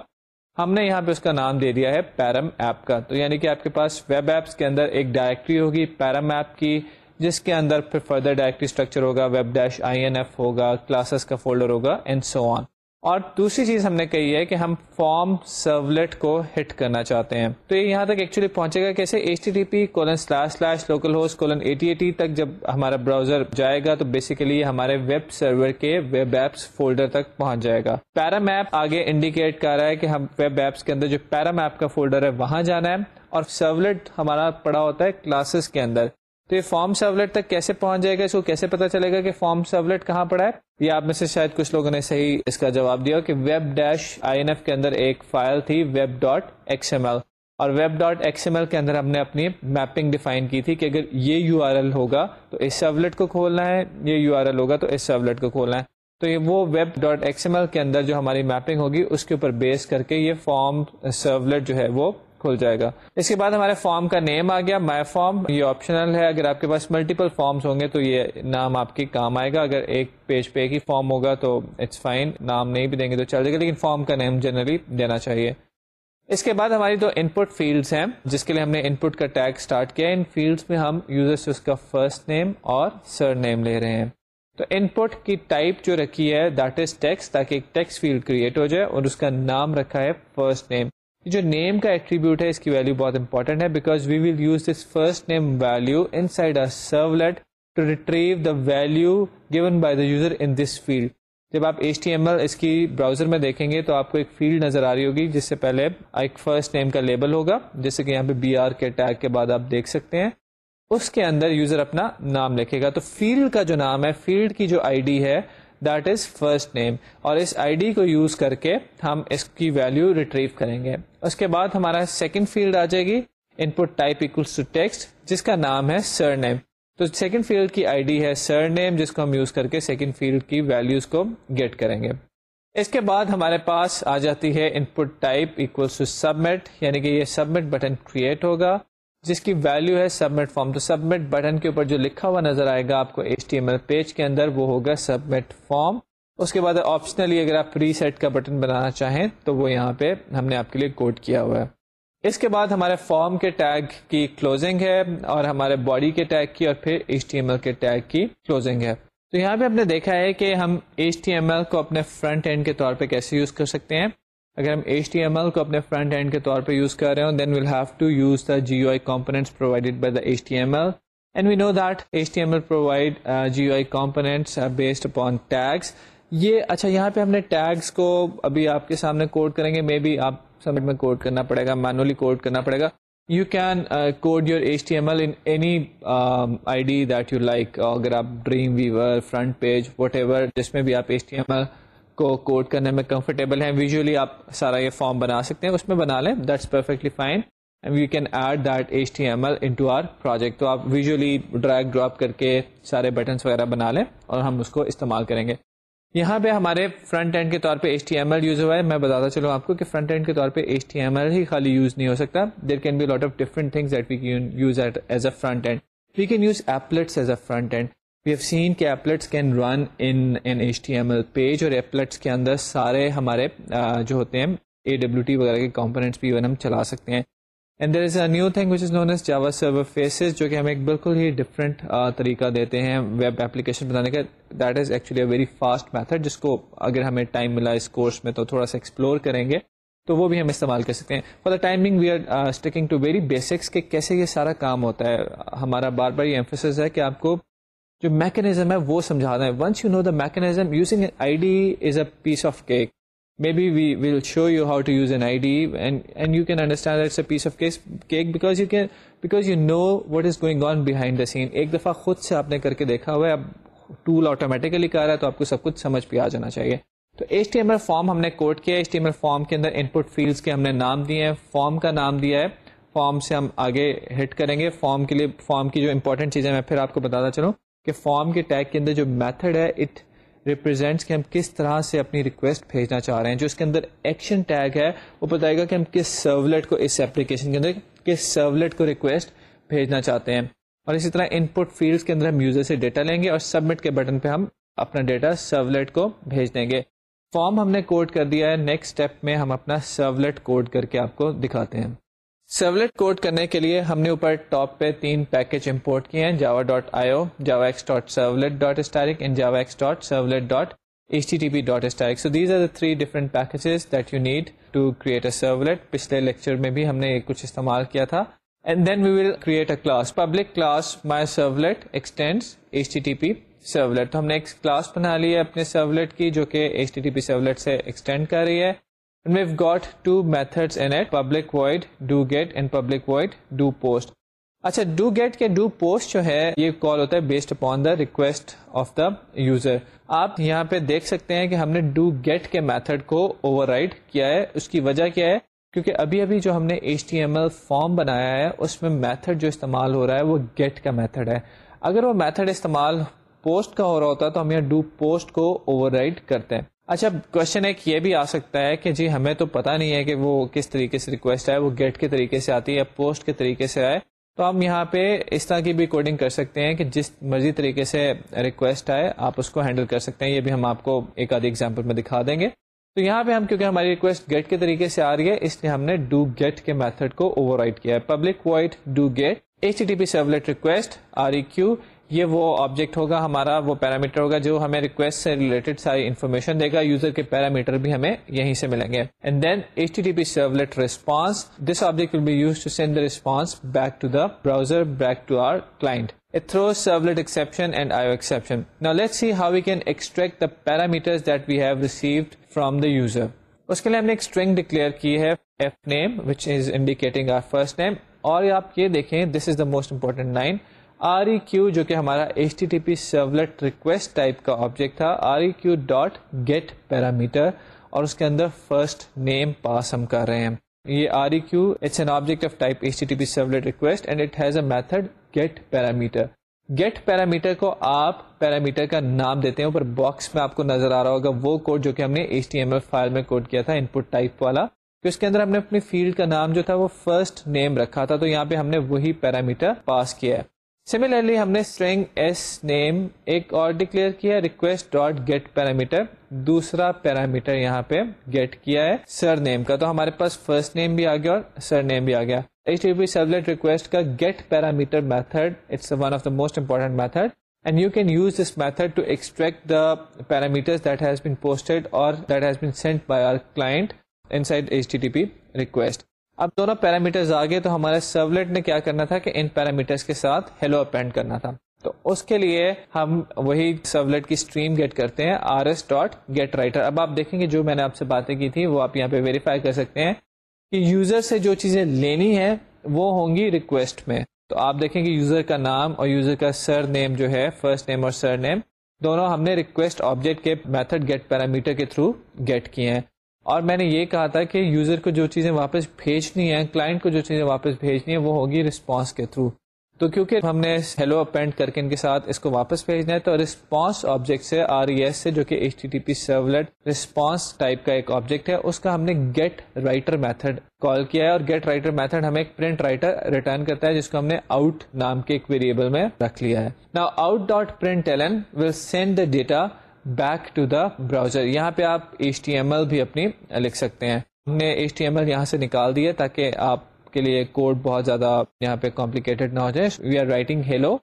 ہم نے یہاں پہ اس کا نام دے دیا ہے پیرم ایپ کا۔ تو یعنی کہ آپ کے پاس ویب ایپس کے اندر ایک ڈائریکٹری ہوگی پیرم ایپ کی جس کے اندر پھر فردر ڈائریکٹری اسٹرکچر ہوگا web dash I N F ہوگا کلاسز کا فولڈر ہوگا اینڈ سو آن اور دوسری چیز ہم نے کہی ہے کہ ہم فارم سرولیٹ کو ہٹ کرنا چاہتے ہیں۔ تو یہ یہاں تک ایکچولی پہنچے گا کیسے H T T P colon slash slash local host colon eighty eighty تک جب ہمارا براؤزر جائے گا تو بیسیکلی ہمارے ویب سرور کے ویب ایپس فولڈر تک پہنچ جائے گا۔ پیرا میپ آگے انڈیکیٹ کر رہا ہے کہ ہم ویب ایپس کے اندر جو پیرا میپ کا فولڈر ہے، وہاں جانا ہے۔ اور سرولیٹ ہمارا پڑا ہوتا ہے کلاسز کے اندر۔ تو یہ فارم سرولیٹ تک کیسے پہنچ جائے گا، اس کو کیسے پتا چلے گا کہ فارم سرولیٹ کہاں پڑا ہے؟ یہ آپ میں سے شاید کچھ لوگوں نے صحیح اس کا جواب دیا کہ web dash I N F کے اندر ایک فائل تھی web dot X M L اور web dot X M L کے اندر ہم نے اپنی میپنگ ڈیفائن کی تھی کہ اگر یہ یو آر ایل ہوگا تو اس سرولیٹ کو کھولنا ہے، یہ یو آر ایل ہوگا تو اس سرولیٹ کو کھولنا ہے۔ تو یہ وہ web dot X M L کے اندر جو ہماری میپنگ ہوگی، اس کے اوپر بیس کر کے یہ فارم سرولیٹ جو ہے وہ کھل جائے گا۔ اس کے بعد ہمارے فارم کا نیم آ گیا۔ مائی فارم یہ آپشنل ہے۔ اگر آپ کے پاس ملٹیپل فارمس ہوں گے تو یہ نام آپ کی کام آئے گا۔ اگر ایک پیج پہ ایک ہی فارم ہوگا تو اٹس فائن نام نہیں بھی دیں گے تو چل جائے گا۔ لیکن فارم کا نیم جنرلی دینا چاہیے۔ اس کے بعد ہماری دو ان پٹ فیلڈس ہیں، جس کے لیے ہم نے ان پٹ کا ٹیگ اسٹارٹ کیا۔ ان فیلڈس میں ہم یوزر سے اس کا فرسٹ نیم اور سر نیم لے رہے ہیں۔ تو ان پٹ کی ٹائپ جو رکھی ہے دیٹ از ٹیکس تاکہ ایک ٹیکس فیلڈ کریٹ ہو جائے اور اس کا نام رکھا ہے فرسٹ نیم جو نیم کا ایٹریبیوٹ ہے، اس کی ویلو بہت امپورٹنٹ ہے because we will use this first name value inside servlet to retrieve the value given by the user in this field جب آپ ایچ ٹی ایم ایل اس کی براؤزر میں دیکھیں گے تو آپ کو ایک فیلڈ نظر آ رہی ہوگی، جس سے پہلے ایک فرسٹ نیم کا لیبل ہوگا، جیسے کہ یہاں پہ بی آر کے ٹیگ کے بعد آپ دیکھ سکتے ہیں۔ اس کے اندر یوزر اپنا نام لکھے گا۔ تو فیلڈ کا جو نام ہے فیلڈ کی جو آئی ڈی ہے دیٹ از فرسٹ نیم اور اس آئی ڈی کو یوز کر کے ہم اس کی ویلو ریٹریو کریں گے۔ اس کے بعد ہمارا سیکنڈ فیلڈ آ جائے گی۔ Input type equals to text جس کا نام ہے سر نیم تو سیکنڈ فیلڈ کی آئی ڈی ہے سر نیم جس کو ہم یوز کر کے سیکنڈ فیلڈ کی ویلوز کو گیٹ کریں گے۔ اس کے بعد ہمارے پاس آ جاتی ہے input type equals to submit یعنی کہ یہ سبمٹ بٹن کریٹ ہوگا۔ جس کی ویلو ہے سبمٹ فارم تو سبمٹ بٹن کے اوپر جو لکھا ہوا نظر آئے گا آپ کو H T M L page کے اندر، وہ ہوگا سبمٹ فارم اس کے بعد آپشنلی اگر آپ پری سیٹ کا بٹن بنانا چاہیں تو وہ یہاں پہ ہم نے آپ کے لیے کوڈ کیا ہوا ہے۔ اس کے بعد ہمارے فارم کے ٹیگ کی کلوزنگ ہے اور ہمارے باڈی کے ٹیگ کی اور پھر ایچ ٹی ایم ایل کے ٹیگ کی کلوزنگ ہے۔ تو یہاں پہ ہم نے دیکھا ہے کہ ہم ایچ ٹی ایم ایل کو اپنے فرنٹ اینڈ کے طور پہ کیسے یوز کر سکتے ہیں۔ اگر ہم ایچ ٹی ایم ایل کو اپنے فرنٹ اینڈ کے طور پہ یوز کر رہے ہوں then we'll have to use the G U I components provided by the H T M L and we know that H T M L provide G U I components based upon tags یہ اچھا یہاں پہ ہم نے tags کو ابھی آپ کے سامنے کوڈ کریں گے. مے بی آپ سمجھ میں کوڈ کرنا پڑے گا مینولی کوڈ کرنا پڑے گا. You can code your H T M L any I D that you like اگر آپ Dreamweaver FrontPage whatever جس میں بھی آپ ایچ ٹی ایم ایل کو کوڈ کرنے میں کمفرٹیبل ہیں. ویژولی آپ سارا یہ فارم بنا سکتے ہیں. اس میں بنا لیں. That's perfectly fine we can add that H T M L into our project تو آپ ویژولی ڈرائگ ڈراپ کر کے سارے بٹنس وغیرہ بنا لیں اور ہم اس کو استعمال کریں گے. یہاں پہ ہمارے فرنٹ اینڈ کے طور پہ H T M L use ہوا ہے. میں بتاتا چلوں آپ کو کہ فرنٹ اینڈ کے طور پہ ایچ ٹی ایم ایل ہی خالی یوز نہیں ہو سکتا. There can be lot of different things that we can use it as a front end we can use applets as a front end we have seen کہ applets can run in H T M L page اور applets کے اندر سارے ہمارے جو ہوتے ہیں اے W T وغیرہ کے کمپوننٹس بھی ہم چلا سکتے ہیں۔ And there is a new thing which is known as Java server faces جو کہ ہمیں ایک بالکل ہی ڈفرنٹ طریقہ دیتے ہیں ویب اپلیکیشن بنانے کا۔ That is actually a very fast method جس کو اگر ہمیں ٹائم ملا اس کورس میں تو تھوڑا سا ایکسپلور کریں گے، تو وہ بھی ہم استعمال کر سکتے ہیں۔ For the timing we are sticking to very basics کہ کیسے یہ سارا کام ہوتا ہے۔ ہمارا بار بار یہ ایمفیس ہے کہ آپ کو جو میکنیزم ہے وہ سمجھانا ہے۔ Once you know the mechanism using I D is a piece of cake maybe we will show you how to use an I D and you can understand it's a piece of cake because you can because you know what is going on behind the scene ایک دفعہ خود سے آپ نے کر کے دیکھا ہوا ہے، اب ٹول آٹومیٹیکلی کر رہا ہے تو آپ کو سب کچھ سمجھ پہ آ جانا چاہیے۔ تو H T M L form ہم نے کوڈ کیا H T M L form کے اندر ان پٹ فیلڈس کے ہم نے نام دیے ہیں۔ فارم کا نام دیا ہے۔ فارم سے ہم آگے ہٹ کریں گے۔ فارم کے لیے فارم کی جو امپورٹنٹ چیزیں میں پھر آپ کو بتاتا چلوں۔ کہ فارم کے ٹیگ کے اندر جو میتھڈ ہے اٹ ریپرزینٹس کہ ہم کس طرح سے اپنی ریکویسٹ بھیجنا چاہ رہے ہیں۔ جو اس کے اندر ایکشن ٹیگ ہے، وہ بتائے گا کہ ہم کس سرولیٹ کو، اس ایپلیکیشن کے اندر کس سرولیٹ کو ریکویسٹ بھیجنا چاہتے ہیں۔ اور اسی طرح ان پٹ فیلڈس کے اندر ہم یوزر سے ڈیٹا لیں گے اور سبمٹ کے بٹن پہ ہم اپنا ڈیٹا سرولیٹ کو بھیج دیں گے۔ فارم ہم نے کوڈ کر دیا ہے۔ نیکسٹ اسٹیپ میں ہم اپنا سرولیٹ کوڈ کر کے آپ کو دکھاتے ہیں۔ سرولیٹ کوڈ کرنے کے لیے ہم نے اوپر ٹاپ پہ تین پیکج امپورٹ کیے ہیں Java dot I O Java X dot servlet dot asterisk and Java X dot servlet dot H T T P dot asterisk so these are the three different packages that you need to create a servlet پچھلے lecture میں بھی ہم نے کچھ استعمال کیا تھا۔ And then we will create a class public class my servlet extend H T T P servlet تو ہم نے ایک کلاس بنا لی ہے اپنے سرولیٹ کی، جو کہ H T T P servlet سے ایکسٹینڈ کر رہی ہے۔ And we've got two methods in it, public void do get and public void do post. اچھا ڈو گیٹ کے ڈو پوسٹ جو ہے یہ کال ہوتا ہے based upon the request of the user آپ یہاں پہ دیکھ سکتے ہیں کہ ہم نے ڈو گیٹ کے میتھڈ کو اوور کیا ہے۔ اس کی وجہ کیا ہے؟ کیونکہ ابھی ابھی جو ہم نے H T M L form بنایا ہے اس میں میتھڈ جو استعمال ہو رہا ہے وہ گیٹ کا میتھڈ ہے۔ اگر وہ میتھڈ استعمال پوسٹ کا ہو رہا ہوتا تو ہم یہاں ڈو پوسٹ کو اوور کرتے ہیں۔ اچھا کوشچن ایک یہ بھی آ سکتا ہے کہ جی ہمیں تو پتا نہیں ہے کہ وہ کس طریقے سے ریکویسٹ آئے، وہ گیٹ کے طریقے سے آتی ہے یا پوسٹ کے طریقے سے آئے۔ تو ہم یہاں پہ اس طرح کی بھی کوڈنگ کر سکتے ہیں کہ جس مرضی طریقے سے ریکویسٹ آئے، آپ اس کو ہینڈل کر سکتے ہیں۔ یہ بھی ہم آپ کو ایک آدھی ایگزامپل میں دکھا دیں گے۔ تو یہاں پہ ہم، کیونکہ ہماری ریکویسٹ گیٹ کے طریقے سے آ رہی ہے، اس لیے ہم نے ڈو گیٹ کے میتھڈ کو اوور کیا ہے۔ Public void do get H T P servlet request R E Q یہ وہ آبجیکٹ ہوگا، ہمارا وہ پیرامیٹر ہوگا جو ہمیں ریکویسٹ سے ریلیٹڈ ساری انفارمیشن دے گا یوزر کے پیرامیٹر بھی ہمیں یہیں سے ملیں گے and then H T T P servlet response this object will be used to send the response back to the browser back to our client It throws servlet exception and IO exception. Now let's see how we can extract the parameters that we have received from the user. اس کے لیے ہم نے ایک string declare کی ہے F name which is indicating our first name اور آپ یہ دیکھیں this is the most important line R E Q جو کہ ہمارا H T T P servlet request type کا آبجیکٹ تھا R E Q dot get parameter اور اس کے اندر فرسٹ نیم پاس ہم کر رہے ہیں. یہ R E Q it's an object of type H T T P servlet request and it has a method get parameter get parameter کو آپ پیرامیٹر کا نام دیتے ہیں، اوپر باکس میں آپ کو نظر آ رہا ہوگا وہ کوڈ جو کہ ہم نے H T M L file میں کوڈ کیا تھا ان پٹ ٹائپ والا. کہ اس کے اندر ہم نے اپنی فیلڈ کا نام جو تھا وہ فرسٹ نیم رکھا تھا، تو یہاں پہ ہم نے وہی پیرامیٹر پاس کیا ہے. سملرلی ہم نے اسٹرنگ ایس نیم ایک اور ڈکلیئر کیا ریکویسٹ ڈاٹ گیٹ پیرامیٹر دوسرا پیرامیٹر یہاں پہ گیٹ کیا ہے سر نیم کا تو ہمارے پاس فرسٹ نیم بھی آ گیا اور سر نیم بھی آ گیا H T P servlet request کا get parameter method it's one of the most important method and you can use this method to extract the parameter that has been posted اور that has been sent by our client inside H T P request اب دونوں parameters آ گئے تو ہمارے servlet نے کیا کرنا تھا کہ ان پیرامیٹرز کے ساتھ ہیلو اپینڈ کرنا تھا۔ تو اس کے لیے ہم وہی سرولیٹ کی اسٹریم گیٹ کرتے ہیں R S dot get writer اب آپ دیکھیں گے جو میں نے آپ سے باتیں کی تھی، وہ آپ یہاں پہ ویریفائی کر سکتے ہیں کہ یوزر سے جو چیزیں لینی ہے وہ ہوں گی ریکویسٹ میں۔ تو آپ دیکھیں گے یوزر کا نام اور یوزر کا سر نیم جو ہے فرسٹ نیم اور سر نیم دونوں ہم نے ریکویسٹ آبجیکٹ کے میتھڈ گیٹ پیرامیٹر کے تھرو گیٹ کیے ہیں۔ اور میں نے یہ کہا تھا کہ یوزر کو جو چیزیں واپس بھیجنی ہے کلائنٹ کو جو چیزیں واپس بھیجنی ہے وہ ہوگی رسپانس کے تھرو تو کیونکہ ہم نے ہیلو اپینڈ کر کے ان کے ساتھ اس کو واپس بھیجنا ہے، تو رسپانس آبجیکٹ سے آر ای ایس سے جو کہ H T T P servlet response type کا ایک آبجیکٹ ہے، اس کا ہم نے گیٹ رائٹر میتھڈ کال کیا ہے۔ اور گیٹ رائٹر میتھڈ ہمیں ایک پرنٹ رائٹر ریٹرن کرتا ہے، جس کو ہم نے آؤٹ نام کے ایک ویریبل میں رکھ لیا ہے۔ نا out dot print L N will send the data back to the browser یہاں پہ آپ ایچ ٹی ایم ایل بھی اپنی لکھ سکتے ہیں۔ ہم نے ایچ ٹی ایم ایل یہاں سے نکال دیا تاکہ آپ کے لیے کوڈ بہت زیادہ یہاں پہ کمپلیکیٹڈ نہ ہو جائے۔ We are writing hello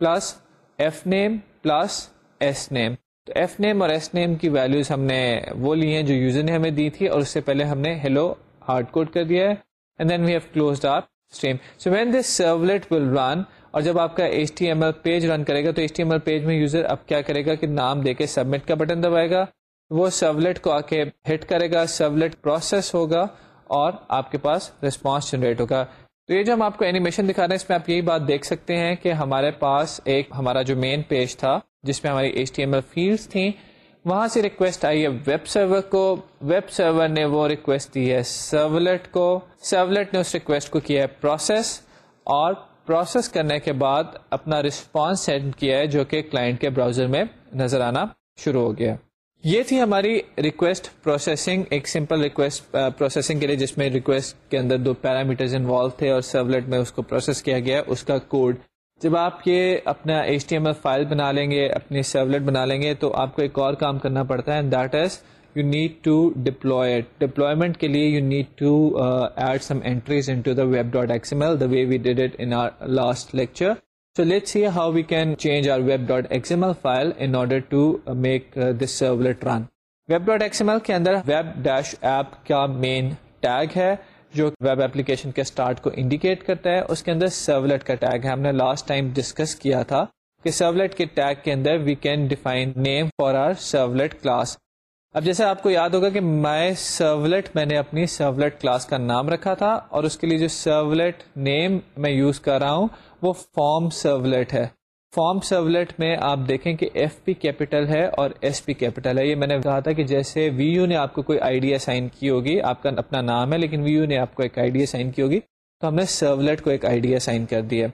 plus F name plus S name تو ایف نیم اور ایس نیم کی ویلوز ہم نے وہ لی ہیں جو یوزر نے ہمیں دی تھی اور اس سے پہلے ہم نے ہیلو ہارڈ کوڈ کر دیا ہے۔ And then we have close our stream so when this servlet will run اور جب آپ کا H T M L page run کرے گا تو H T M L page میں یوزر اب کیا کرے گا کہ نام دے کے سبمٹ کا بٹن دبائے گا۔ وہ سرولیٹ کو آ کے ہٹ کرے گا سرولیٹ پروسیس ہوگا اور آپ کے پاس ریسپانس جنریٹ ہوگا۔ تو یہ جو ہم آپ کو اینیمیشن دکھا رہے ہیں، اس میں آپ یہی بات دیکھ سکتے ہیں کہ ہمارے پاس ایک ہمارا جو مین پیج تھا، جس میں ہماری H T M L fields تھیں، وہاں سے ریکویسٹ آئی ہے ویب سرور کو۔ ویب سرور نے وہ ریکویسٹ دی ہے سرولیٹ کو۔ سرولیٹ نے اس ریکویسٹ کو کیا ہے پروسیس اور پروسیس کرنے کے بعد اپنا رسپانس سینڈ کیا ہے جو کہ کلائنٹ کے براؤزر میں نظر آنا شروع ہو گیا۔ یہ تھی ہماری ریکویسٹ پروسیسنگ ایک سمپل ریکویسٹ پروسیسنگ کے لیے جس میں ریکویسٹ کے اندر دو پیرامیٹرز انوالو تھے اور سرولیٹ میں اس کو پروسیس کیا گیا۔ اس کا کوڈ جب آپ یہ اپنا H T M L file بنا لیں گے، اپنی سرولیٹ بنا لیں گے تو آپ کو ایک اور کام کرنا پڑتا ہے that is you need to deploy deployment کے لیے you need to add some entries into the web dot X M L the way we did it in last lecture so let see how we can change our web dot X M L file in order to make this servlet run web dot X M L کے اندر web dash app کا main tag ہے جو web application کے start کو indicate کرتا ہے اس کے اندر سرولیٹ کا ٹیگ ہے ہم نے لاسٹ ٹائم ڈسکس کیا تھا کہ سرولیٹ کے ٹیگ کے اندر we can define name for our servlet class اب جیسے آپ کو یاد ہوگا کہ مائی سرولیٹ میں نے اپنی سرولیٹ کلاس کا نام رکھا تھا اور اس کے لیے جو سرولیٹ نیم میں یوز کر رہا ہوں وہ فارم سرولیٹ ہے۔ فارم سرولیٹ میں آپ دیکھیں کہ ایف پی کیپیٹل ہے اور ایس پی کیپیٹل ہے۔ یہ میں نے کہا تھا کہ جیسے وی یو نے آپ کو کوئی آئی ڈی کی ہوگی، آپ کا اپنا نام ہے، لیکن وی یو نے آپ کو ایک آئی ڈی کی ہوگی، تو ہم نے سرولیٹ کو ایک آئی ڈی کر دیا۔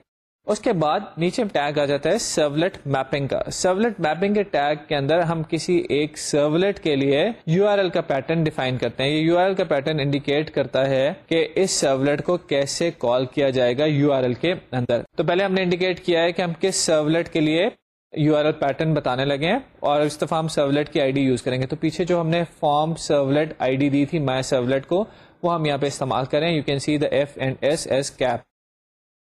اس کے بعد نیچے ٹیگ آ جاتا ہے سرولیٹ میپنگ کا۔ سرولیٹ میپنگ کے ٹیگ کے اندر ہم کسی ایک سرولیٹ کے لیے یو آر ایل کا پیٹرن ڈیفائن کرتے ہیں۔ یہ یو آر ایل کا پیٹرن انڈیکیٹ کرتا ہے کہ اس سرولیٹ کو کیسے کال کیا جائے گا یو آر ایل کے اندر۔ تو پہلے ہم نے انڈیکیٹ کیا ہے کہ ہم کس سرولیٹ کے لیے یو آر ایل پیٹرن بتانے لگے ہیں اور اس دفعہ ہم سرولیٹ کی آئی ڈی یوز کریں گے۔ تو پیچھے جو ہم نے فارم سرولیٹ آئی ڈی دی تھی مائی سرولیٹ کو، وہ ہم یہاں پہ استعمال کریں۔ You can see the F and S is cap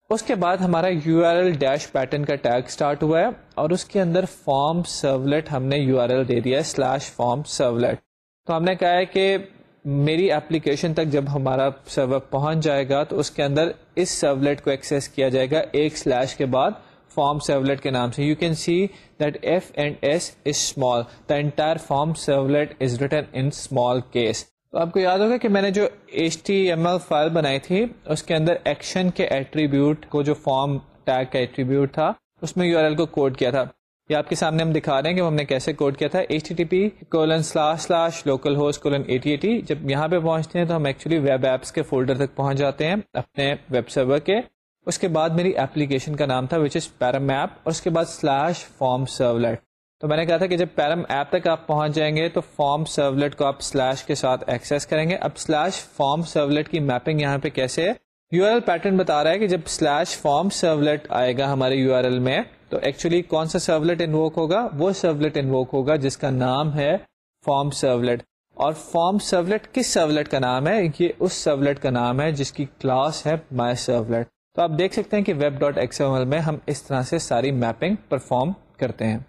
اس کے بعد ہمارا U R L dash pattern کا ٹیگ اسٹارٹ ہوا ہے اور اس کے اندر فارم سرولیٹ ہم نے یو آر ایل دے دیا ہے سلیش فارم سرولیٹ تو ہم نے کہا ہے کہ میری اپلیکیشن تک جب ہمارا سرور پہنچ جائے گا تو اس کے اندر اس سرولیٹ کو ایکسیس کیا جائے گا ایک سلیش کے بعد فارم سرولیٹ کے نام سے۔ You can see that F and S is small the entire form servlet is written in small case تو آپ کو یاد ہوگا کہ میں نے جو H T M L file بنائی تھی، اس کے اندر ایکشن کے ایٹریبیوٹ کو جو فارم ٹیگ کا ایٹریبیوٹ تھا، اس میں یو آر ایل کو کوڈ کیا تھا۔ یہ آپ کے سامنے ہم دکھا رہے ہیں کہ ہم نے کیسے کوڈ کیا تھا۔ H T P colon slash slash local host colon eighty eighty جب یہاں پہ پہنچتے ہیں تو ہم ایکچولی ویب ایپس کے فولڈر تک پہنچ جاتے ہیں، اپنے ویب سرور کے۔ اس کے بعد میری اپلیکیشن کا نام تھا وچ از پیرم ایپ اور اس کے بعد سلیش فارم سرولیٹ تو میں نے کہا تھا کہ جب پیرم ایپ تک آپ پہنچ جائیں گے تو فارم سرولیٹ کو آپ سلیش کے ساتھ ایکسیس کریں گے۔ اب سلیش فارم سرولیٹ کی میپنگ یہاں پہ کیسے ہے؟ یو آر ایل پیٹرن بتا رہا ہے کہ جب سلیش فارم سرولیٹ آئے گا ہمارے یو آر ایل میں، تو ایکچولی کون سا سرولیٹ انووک ہوگا؟ وہ سرولیٹ انووک ہوگا جس کا نام ہے فارم سرولیٹ اور فارم سرولیٹ کس سرولیٹ کا نام ہے؟ یہ اس سرولیٹ کا نام ہے جس کی کلاس ہے مائی سرولیٹ تو آپ دیکھ سکتے ہیں کہ ویب ڈاٹ ایکس ایل میں ہم اس طرح سے ساری میپنگ پرفارم کرتے ہیں۔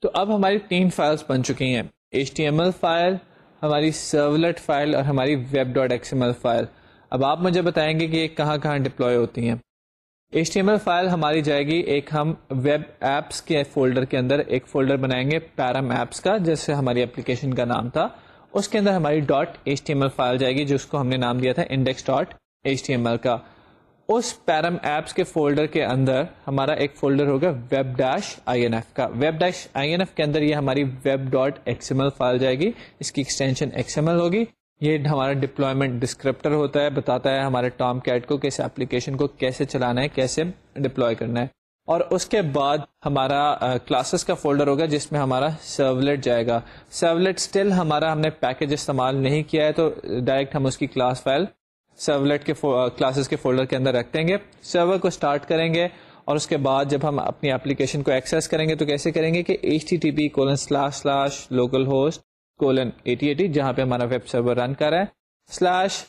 تو اب ہماری تین فائلس بن چکی ہیں۔ H T M L file, ہماری سرولیٹ فائل اور ہماری web dot X M L file. اب آپ مجھے بتائیں گے کہ یہ کہاں کہاں ڈپلوائے ہوتی ہیں۔ H T M L file ہماری جائے گی ایک ہم ویب ایپس کے فولڈر کے اندر، ایک فولڈر بنائیں گے پیرم ایپس کا، جیسے ہماری اپلیکیشن کا نام تھا۔ اس کے اندر ہماری dot H T M L file جائے گی جس کو ہم نے نام دیا تھا index dot H T M L کا۔ اس پیرم ایپس کے فولڈر کے اندر ہمارا ایک فولڈر ہوگا web dash I N F کا۔ Web dash I N F کے اندر یہ ہماری web dot X M L file جائے گی۔ اس کی ایکسٹینشن ایکس ایم ایل ہوگی۔ یہ ہمارا ڈپلوائمنٹ ڈسکرپٹر ہوتا ہے، بتاتا ہے ہمارے ٹام کیٹ کو کس ایپلیکیشن کو کیسے چلانا ہے، کیسے ڈپلوائے کرنا ہے۔ اور اس کے بعد ہمارا کلاسز کا فولڈر ہوگا جس میں ہمارا سرولیٹ جائے گا۔ سرولیٹ اسٹل ہمارا ہم نے پیکج استعمال نہیں کیا ہے تو ڈائریکٹ ہم اس کی کلاس فائل سرولیٹ کے کلاسز uh, کے فولڈر کے اندر رکھ دیں گے سرور کو اسٹارٹ کریں گے اور اس کے بعد جب ہم اپنی اپلیکیشن کو ایکسیس کریں گے تو کیسے کریں گے کہ H T T P colon slash slash local host colon eighty eighty جہاں پہ ہمارا ویب سرور رن کر رہا ہے۔ Slash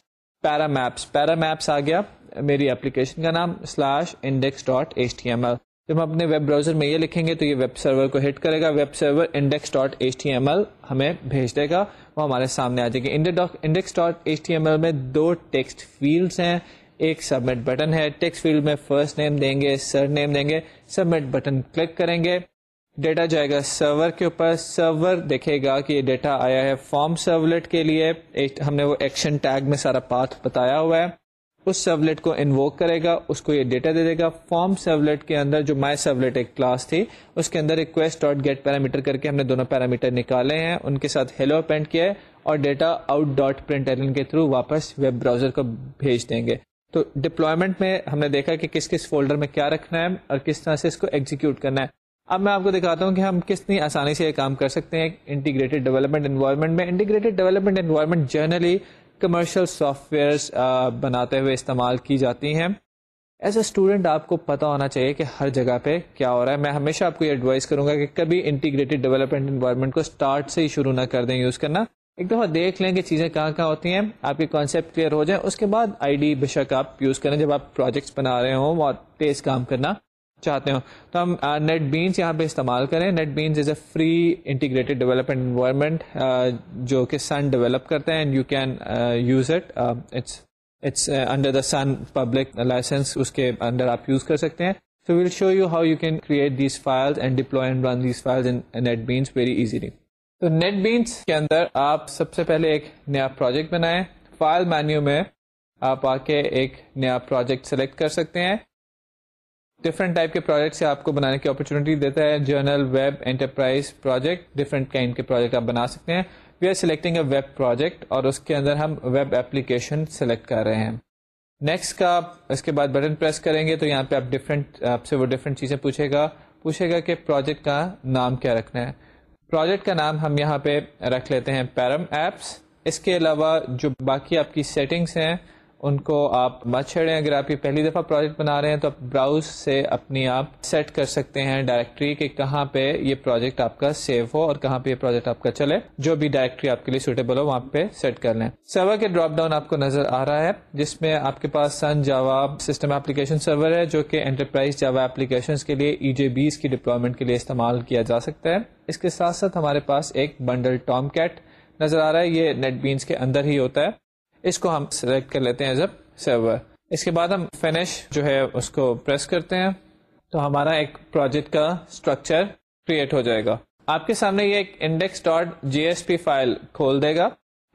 para maps para maps آ گیا، میری اپلیکیشن کا نام slash index dot H T M L جب ہم اپنے ویب براؤزر میں یہ لکھیں گے تو یہ ویب سرور کو ہٹ کرے گا۔ Web server index dot H T M L ہمیں بھیج دے گا۔ وہ ہمارے سامنے آ جائے گا index dot H T M L میں دو ٹیکسٹ فیلڈس ہیں۔ ایک سبمٹ بٹن ہے۔ ٹیکسٹ فیلڈ میں فرسٹ نیم دیں گے سر نیم دیں گے۔ سبمٹ بٹن کلک کریں گے۔ ڈیٹا جائے گا سرور کے اوپر۔ سرور دیکھے گا کہ یہ ڈیٹا آیا ہے فارم سرولیٹ کے لیے۔ ہم نے وہ ایکشن ٹیگ میں سارا پاتھ بتایا ہوا ہے۔ اس سرولیٹ کو انووک کرے گا، اس کو یہ ڈیٹا دے دے گا۔ فارم سرولیٹ کے اندر جو مائی سرولیٹ ایک کلاس تھی، اس کے اندر ریکویسٹ ڈاٹ گیٹ پیرامیٹر کر کے ہم نے دونوں پیرامیٹر نکالے ہیں۔ ان کے ساتھ ہیلو اپینٹ کیا ہے اور ڈیٹا آؤٹ ڈاٹ پرنٹ کے تھرو واپس ویب براؤزر کو بھیج دیں گے۔ تو ڈپلوائمنٹ میں ہم نے دیکھا کہ کس کس فولڈر میں کیا رکھنا ہے اور کس طرح سے اس کو ایگزیکیوٹ کرنا ہے۔ اب میں آپ کو دکھاتا ہوں کہ ہم کتنی آسانی سے یہ کام کر سکتے ہیں۔ انٹیگریٹڈ ڈیولپمنٹ انوائرمنٹ میں integrated development environment generally commercial software بناتے ہوئے استعمال کی جاتی ہیں۔ ایز اے اسٹوڈنٹ آپ کو پتا ہونا چاہیے کہ ہر جگہ پہ کیا ہو رہا ہے۔ میں ہمیشہ آپ کو یہ ایڈوائز کروں گا کہ کبھی انٹیگریٹڈ ڈیولپمنٹ انوائرمنٹ کو اسٹارٹ سے ہی شروع نہ کر دیں یوز کرنا۔ ایک دفعہ دیکھ لیں کہ چیزیں کہاں کہاں ہوتی ہیں۔ آپ کے کانسیپٹ کلیئر ہو جائیں اس کے بعد آئی ڈی بے شک آپ یوز کریں۔ جب آپ پروجیکٹس بنا رہے ہوں اور تیز کام کرنا چاہتے ہو تو ہم نیٹ بینس یہاں پہ استعمال کریں۔ NetBeans is a free integrated development environment جو کہ سن ڈیولپ کرتے ہیں you can use it it's it's under the Sun public license اس کے اندر آپ یوز کر سکتے ہیں۔ So we'll show you how you can create these file and deploy and run these file NetBeans very easily تو NetBeans کے اندر آپ سب سے پہلے ایک نیا پروجیکٹ بنائیں۔ فائل مینیو میں آپ آ کے ایک نیا پروجیکٹ سلیکٹ کر سکتے ہیں۔ ڈفرنٹ ٹائپ کے پروجیکٹ سے آپ کو بنانے کی اپرچونیٹی دیتا ہے general web enterprise project different kind کے پروجیکٹ آپ بنا سکتے ہیں we are selecting a web project اور اس کے اندر ہم ویب ایپلیکیشن سلیکٹ کر رہے ہیں نیکسٹ کا اس کے بعد بٹن پریس کریں گے تو یہاں پہ آپ ڈفرنٹ آپ سے وہ ڈفرنٹ چیزیں پوچھے گا پوچھے گا کہ پروجیکٹ کا نام کیا رکھنا ہے پروجیکٹ کا نام ہم یہاں پہ رکھ لیتے ہیں پیرم ایپس اس کے علاوہ جو باقی آپ کی سیٹنگس ہیں ان کو آپ مت چھیڑیں۔ اگر آپ یہ پہلی دفعہ پروجیکٹ بنا رہے ہیں تو آپ براؤز سے اپنی آپ سیٹ کر سکتے ہیں ڈائریکٹری کہ کہاں پہ یہ پروجیکٹ آپ کا سیو ہو اور کہاں پہ یہ پروجیکٹ آپ کا چلے۔ جو بھی ڈائریکٹری آپ کے لیے سوٹیبل ہو، وہاں پہ سیٹ کر لیں۔ سرور کے ڈراپ ڈاؤن آپ کو نظر آ رہا ہے، جس میں آپ کے پاس Sun Java system application server ہے، جو کہ انٹرپرائز جاوا اپلیکیشن کے لیے ای جے بیز کی ڈپلومنٹ کے لیے استعمال کیا جا سکتا ہے۔ اس کے ساتھ ساتھ ہمارے پاس ایک بنڈل ٹام کیٹ نظر آ رہا ہے، یہ نیٹ بینس کے اندر ہی ہوتا ہے۔ اس کو ہم سلیکٹ کر لیتے ہیں جب سرور اس کے بعد ہم فنش جو ہے اس کو پریس کرتے ہیں۔ تو ہمارا ایک پروجیکٹ کا اسٹرکچر کریٹ ہو جائے گا۔ آپ کے سامنے یہ ایک index dot J S P file کھول دے گا۔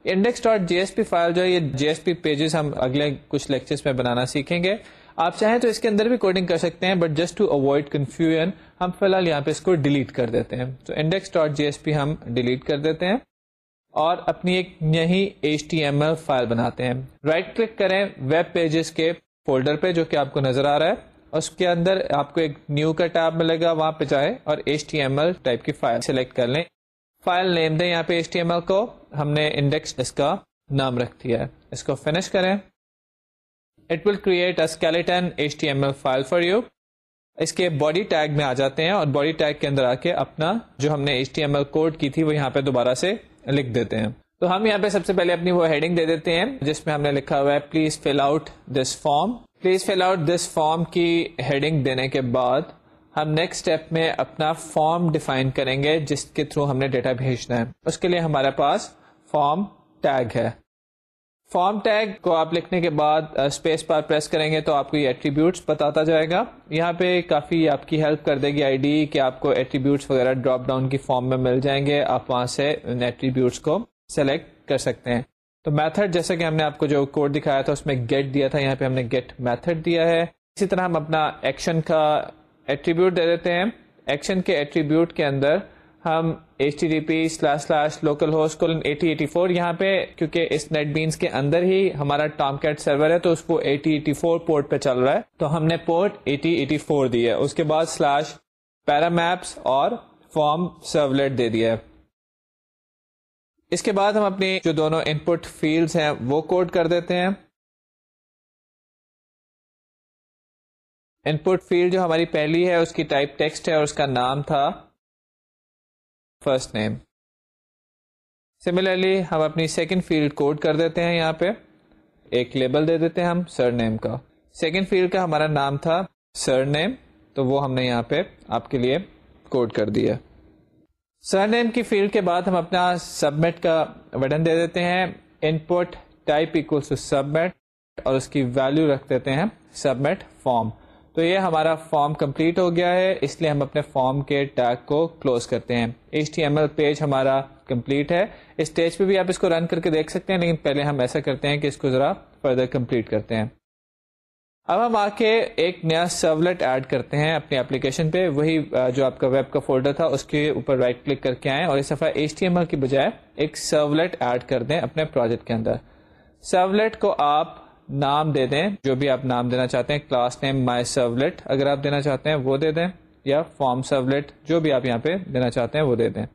Index dot J S P file جو ہے، یہ جی ایس پی پیجز ہم اگلے کچھ لیکچرز میں بنانا سیکھیں گے۔ آپ چاہیں تو اس کے اندر بھی کوڈنگ کر سکتے ہیں but just to avoid confusion ہم فی الحال یہاں پہ اس کو ڈیلیٹ کر دیتے ہیں۔ تو index dot J S P ہم ڈیلیٹ کر دیتے ہیں۔ اور اپنی ایک یہی H T M L file بناتے ہیں۔ رائٹ کلک کریں ویب پیجز کے فولڈر پہ جو کہ آپ کو نظر آ رہا ہے۔ اس کے اندر آپ کو ایک نیو کا ٹیب ملے گا وہاں پہ جائے اور H T M L type کی فائل سلیکٹ کر لیں۔ فائل نیم دیں یہاں پہ ایچ ٹی ایم ایل کو۔ ہم نے انڈیکس اس کا نام رکھ دیا ہے۔ اس کو فنش کریں۔ It will create skeleton H T M L file for you اس کے باڈی ٹیگ میں آ جاتے ہیں اور باڈی ٹیگ کے اندر آ کے اپنا جو ہم نے H T M L code کی تھی وہ یہاں پہ دوبارہ سے لکھ دیتے ہیں۔ تو ہم یہاں پہ سب سے پہلے اپنی وہ ہیڈنگ دے دیتے ہیں، جس میں ہم نے لکھا ہوا ہے please fill out this form please fill out this form کی ہیڈنگ دینے کے بعد ہم نیکسٹ اسٹیپ میں اپنا فارم ڈیفائن کریں گے، جس کے تھرو ہم نے ڈیٹا بھیجنا ہے۔ اس کے لیے ہمارے پاس فارم ٹیگ ہے۔ فارم ٹیگ کو آپ لکھنے کے بعد اسپیس پر پریس کریں گے تو آپ کو یہ ایٹریبیوٹس بتاتا جائے گا۔ یہاں پہ کافی آپ کی ہیلپ کر دے گی آئی ڈی کہ آپ کو ایٹریبیوٹس وغیرہ ڈراپ ڈاؤن کی فارم میں مل جائیں گے۔ آپ وہاں سے ان ایٹریبیوٹس کو سلیکٹ کر سکتے ہیں۔ تو میتھڈ جیسا کہ ہم نے آپ کو جو کوڈ دکھایا تھا، اس میں گیٹ دیا تھا، یہاں پہ ہم نے گیٹ میتھڈ دیا ہے۔ اسی طرح ہم اپنا ایکشن کا ایٹریبیوٹ دے دیتے ہیں۔ ایکشن کے ایٹریبیوٹ کے اندر ہم H T D P slash slash local host eighty eighty four یہاں پہ، کیونکہ اس نیٹ بینس کے اندر ہی ہمارا ٹام کیٹ سرور ہے، تو اس کو ایٹی ایٹی فور پورٹ پہ چل رہا ہے۔ تو ہم نے پورٹ ایٹی ایٹی فور دی ہے۔ اس کے بعد سلیش پیرامیپس اور فارم سرولیٹ دے دیا ہے۔ اس کے بعد ہم اپنی جو دونوں ان پٹ فیلڈس ہیں، وہ کوڈ کر دیتے ہیں۔ ان پٹ فیلڈ جو ہماری پہلی ہے، اس کی ٹائپ ٹیکسٹ ہے اور اس کا نام تھا فرسٹ نیم سملرلی ہم اپنی سیکنڈ فیلڈ کوڈ کر دیتے ہیں یہاں پہ. ایک لیبل دے دیتے ہیں ہم سر نیم کا. سیکنڈ فیلڈ کا ہمارا نام تھا سر نیم تو وہ ہم نے یہاں پہ آپ کے لیے کوڈ کر دیا. سر نیم کی فیلڈ کے بعد ہم اپنا سبمٹ کا بٹن دے دیتے ہیں. Input type to submit اور اس کی ویلو رکھ دیتے ہیں سبمٹ فارم تو یہ ہمارا فارم کمپلیٹ ہو گیا ہے، اس لیے ہم اپنے فارم کے ٹیگ کو کلوز کرتے ہیں۔ H T M L page ہمارا کمپلیٹ ہے۔ اس اسٹیج پہ بھی آپ اس کو رن کر کے دیکھ سکتے ہیں، لیکن پہلے ہم ایسا کرتے ہیں کہ اس کو ذرا فردر کمپلیٹ کرتے ہیں۔ اب ہم آ کے ایک نیا سرولیٹ ایڈ کرتے ہیں اپنی اپلیکیشن پہ۔ وہی جو آپ کا ویب کا فولڈر تھا، اس کے اوپر رائٹ کلک کر کے آئیں اور اس دفعہ ایچ ٹی ایم ایل کی بجائے ایک سرولیٹ ایڈ کر دیں اپنے پروجیکٹ کے اندر۔ سرولیٹ کو آپ نام دے دیں، جو بھی آپ نام دینا چاہتے ہیں کلاس نیم مائی سرولیٹ اگر آپ دینا چاہتے ہیں، وہ دے دیں، یا فارم سرولیٹ جو بھی آپ یہاں پہ دینا چاہتے ہیں، وہ دے دیں۔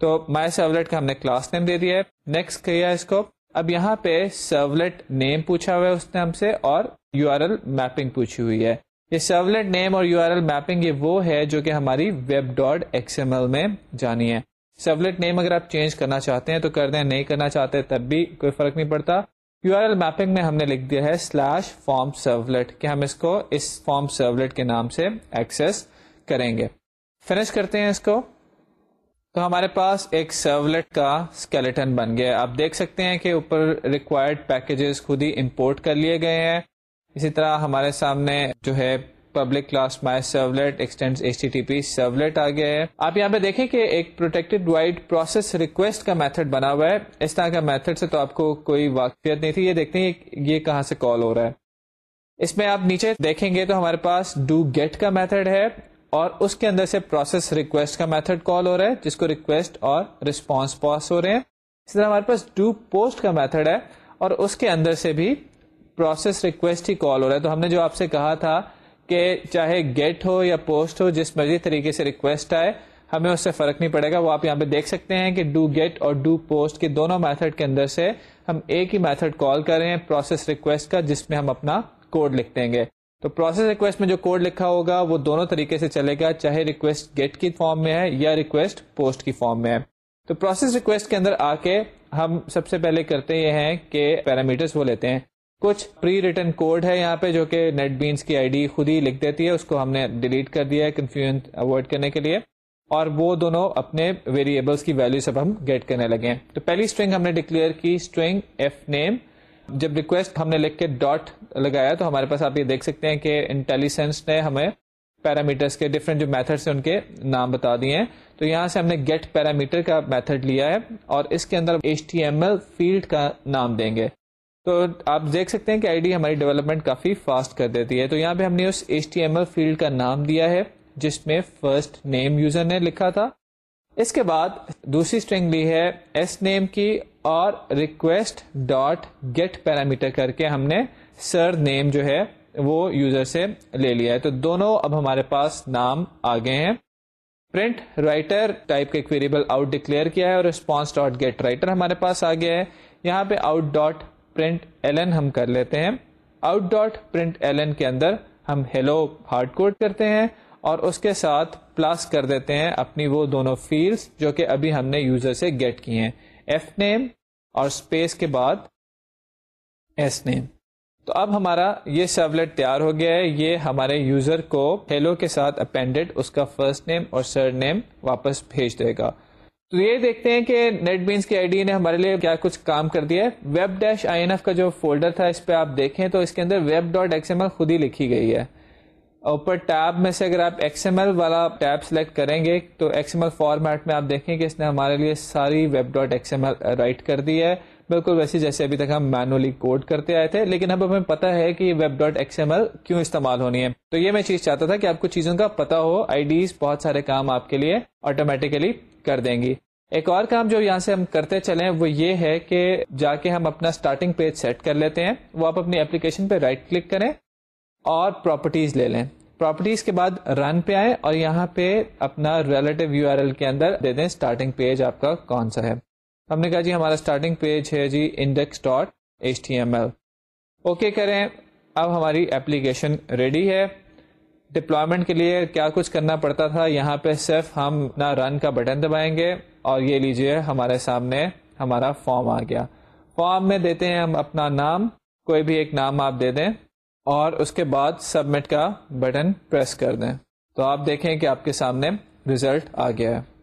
تو مائی سرولیٹ کا ہم نے کلاس نیم دے دیا ہے۔ نیکسٹ کیا اس کو؟ اب یہاں پہ سرولیٹ نیم پوچھا ہوا ہے اس نے ہم سے اور یو آر ایل میپنگ پوچھی ہوئی ہے۔ یہ سرولیٹ نیم اور یو آر ایل میپنگ یہ وہ ہے جو کہ ہماری web dot X M L میں جانی ہے۔ سرولیٹ نیم اگر آپ چینج کرنا چاہتے ہیں تو کر دیں، نہیں کرنا چاہتے تب بھی کوئی فرق نہیں پڑتا۔ یو آر ایل میپنگ میں ہم نے لکھ دیا ہے سلیش فارم سرولیٹ کہ ہم اس کو اس فارم سرولیٹ کے نام سے ایکسس کریں گے۔ فنش کرتے ہیں اس کو۔ تو ہمارے پاس ایک سرولیٹ کا اسکیلیٹن بن گیا۔ آپ دیکھ سکتے ہیں کہ اوپر ریکوائرڈ پیکجز خود ہی امپورٹ کر لیے گئے ہیں۔ اسی طرح ہمارے سامنے جو ہے public class my servlet extend H T P servlet آ گیا ہے آپ یہاں پہ دیکھیں کہ ایک پروٹیکٹڈ وائڈ پروسیس ریکویسٹ کا میتھڈ بنا ہوا ہے اس طرح کا میتھڈ سے تو آپ کو کوئی واقفیت نہیں تھی یہ دیکھتے ہیں یہ کہاں سے کال ہو رہا ہے اس میں آپ نیچے دیکھیں گے تو ہمارے پاس ڈو گیٹ کا میتھڈ ہے اور اس کے اندر سے پروسیس ریکویسٹ کا میتھڈ کال ہو رہا ہے جس کو ریکویسٹ اور ریسپانس پاس ہو رہے ہیں اسی طرح ہمارے پاس ڈو پوسٹ کا میتھڈ ہے اور اس کے اندر سے بھی پروسیس ریکویسٹ ہی کال ہو رہا ہے تو ہم نے جو آپ سے کہا تھا کہ چاہے گیٹ ہو یا پوسٹ ہو، جس مرضی طریقے سے ریکویسٹ آئے، ہمیں اس سے فرق نہیں پڑے گا۔ وہ آپ یہاں پہ دیکھ سکتے ہیں کہ ڈو گیٹ اور ڈو پوسٹ کے دونوں میتھڈ کے اندر سے ہم ایک ہی میتھڈ کال کر رہے ہیں پروسیس ریکویسٹ کا، جس میں ہم اپنا کوڈ لکھ دیں گے۔ تو پروسیس ریکویسٹ میں جو کوڈ لکھا ہوگا، وہ دونوں طریقے سے چلے گا، چاہے ریکویسٹ گیٹ کی فارم میں ہے یا ریکویسٹ پوسٹ کی فارم میں ہے۔ تو پروسیس ریکویسٹ کے اندر آ کے ہم سب سے پہلے کرتے یہ ہیں کہ پیرامیٹرس وہ لیتے ہیں۔ کچھ پری ریٹرن کوڈ ہے یہاں پہ جو کہ نیٹ بینس کی آئی ڈی خود ہی لکھ دیتی ہے، اس کو ہم نے ڈیلیٹ کر دیا ہے کنفیوژن اوائڈ کرنے کے لیے۔ اور وہ دونوں اپنے ویریبلس کی ویلو سب ہم گیٹ کرنے لگے ہیں۔ تو پہلی اسٹرنگ ہم نے ڈکلیئر کی اسٹرنگ ایف نیم جب ریکویسٹ ہم نے لکھ کے ڈاٹ لگایا تو ہمارے پاس آپ یہ دیکھ سکتے ہیں کہ انٹیلیسنس نے ہمیں پیرامیٹرس کے ڈفرنٹ جو میتھڈ ان کے نام بتا دیے ہیں۔ تو یہاں سے ہم نے گیٹ پیرامیٹر کا میتھڈ لیا ہے اور اس کے اندر H T M L field کا نام دیں گے۔ تو آپ دیکھ سکتے ہیں کہ آئی ڈی ہماری ڈیولپمنٹ کافی فاسٹ کر دیتی ہے۔ تو یہاں پہ ہم نے اس H T M L field کا نام دیا ہے، جس میں فرسٹ نیم یوزر نے لکھا تھا۔ اس کے بعد دوسری اسٹرنگ لی ہے ایس نیم کی اور ریکویسٹ ڈاٹ گیٹ پیرامیٹر کر کے ہم نے سر نیم جو ہے وہ یوزر سے لے لیا ہے۔ تو دونوں اب ہمارے پاس نام آ گئے ہیں۔ پرنٹ رائٹر ٹائپ کا ایک ویریبل آؤٹ ڈکلیئر کیا ہے اور ریسپانس ڈاٹ گیٹ رائٹر ہمارے پاس آ گیا ہے۔ یہاں پہ آؤٹ ڈاٹ پرنٹ ایل ہم کر لیتے ہیں۔ آؤٹ ڈاٹ پرنٹ ایل کے اندر ہم ہیلو ہارڈ کوڈ کرتے ہیں اور اس کے ساتھ پلس کر دیتے ہیں اپنی وہ دونوں فیلڈس جو کہ ابھی ہم نے یوزر سے گیٹ کی ہیں۔ ایف نیم اور اسپیس کے بعد ایس نیم تو اب ہمارا یہ سرولیٹ تیار ہو گیا ہے۔ یہ ہمارے یوزر کو ہیلو کے ساتھ اپینڈیڈ اس کا فرسٹ نیم اور سر نیم واپس بھیج دے گا۔ تو یہ دیکھتے ہیں کہ نیٹ بینس کی آئی ڈی نے ہمارے لیے کیا کچھ کام کر دیا ہے۔ Web dash I N F کا جو فولڈر تھا اس پہ آپ دیکھیں تو اس کے اندر web dot X M L خود ہی لکھی گئی ہے۔ اوپر ٹیب میں سے اگر آپ ایکس ایم ایل والا ٹیب سلیکٹ کریں گے تو ایکس ایم ایل فارمیٹ میں آپ دیکھیں کہ اس نے ہمارے لیے ساری web dot X M L write کر دی ہے۔ بالکل ویسے جیسے ابھی تک ہم مینولی کوڈ کرتے آئے تھے، لیکن اب ہمیں پتا ہے کہ web dot X M L کیوں استعمال ہونی ہے۔ تو یہ میں چیز چاہتا تھا کہ آپ کو چیزوں کا پتا ہو آئی ڈیز بہت سارے کام آپ کے لیے آٹومیٹیکلی کر دیں گی۔ ایک اور کام جو یہاں سے ہم کرتے چلیں، وہ یہ ہے کہ جا کے ہم اپنا اسٹارٹنگ پیج سیٹ کر لیتے ہیں۔ وہ آپ اپنی اپلیکیشن پہ رائٹ کلک کریں اور پراپرٹیز لے لیں۔ پراپرٹیز کے بعد رن پہ آئے اور یہاں پہ اپنا ریلیٹو یو آر ایل کے اندر دے دیں اسٹارٹنگ پیج آپ کا کون سا ہے۔ ہم نے کہا جی ہمارا اسٹارٹنگ پیج ہے جی index dot H T M L okay کریں، اب ہماری ایپلیکیشن ریڈی ہے۔ ڈپلائمنٹ کے لیے کیا کچھ کرنا پڑتا تھا؟ یہاں پہ صرف ہم نہ رن کا بٹن دبائیں گے اور یہ لیجیے ہمارے سامنے ہمارا فارم آ گیا۔ فارم میں دیتے ہیں ہم اپنا نام، کوئی بھی ایک نام آپ دے دیں اور اس کے بعد سبمٹ کا بٹن پریس کر دیں۔ تو آپ دیکھیں کہ آپ کے سامنے ریزلٹ آ گیا ہے۔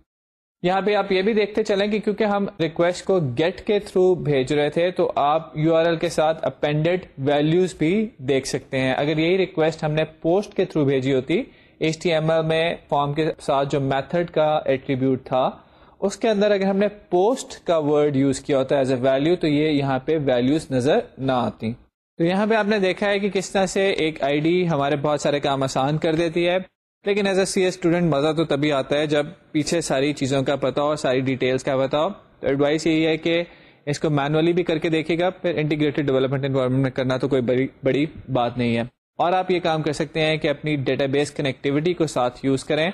یہاں پہ آپ یہ بھی دیکھتے چلیں کہ کیونکہ ہم ریکویسٹ کو گیٹ کے تھرو بھیج رہے تھے تو آپ یو آر ایل کے ساتھ اپینڈیڈ ویلوز بھی دیکھ سکتے ہیں۔ اگر یہی ریکویسٹ ہم نے پوسٹ کے تھرو بھیجی ہوتی ایچ ٹی ایم ایل میں فارم کے ساتھ جو میتھڈ کا ایٹریبیوٹ تھا، اس کے اندر اگر ہم نے پوسٹ کا ورڈ یوز کیا ہوتا ہے ایز اے ویلو تو یہ یہاں پہ ویلوز نظر نہ آتی۔ تو یہاں پہ آپ نے دیکھا ہے کہ کس طرح سے ایک آئی ڈی ہمارے بہت سارے کام آسان کر دیتی ہے۔ لیکن as a C A student مزہ تو تبھی آتا ہے جب پیچھے ساری چیزوں کا پتا ہو، ساری ڈیٹیلس کا پتا ہو۔ تو ایڈوائس یہی ہے کہ اس کو مینولی بھی کر کے دیکھے گا، پھر انٹیگریٹڈ ڈیولپمنٹ انوائرمنٹ میں کرنا تو کوئی بڑی بڑی بات نہیں ہے۔ اور آپ یہ کام کر سکتے ہیں کہ اپنی ڈیٹا بیس کنیکٹیوٹی کو ساتھ یوز کریں۔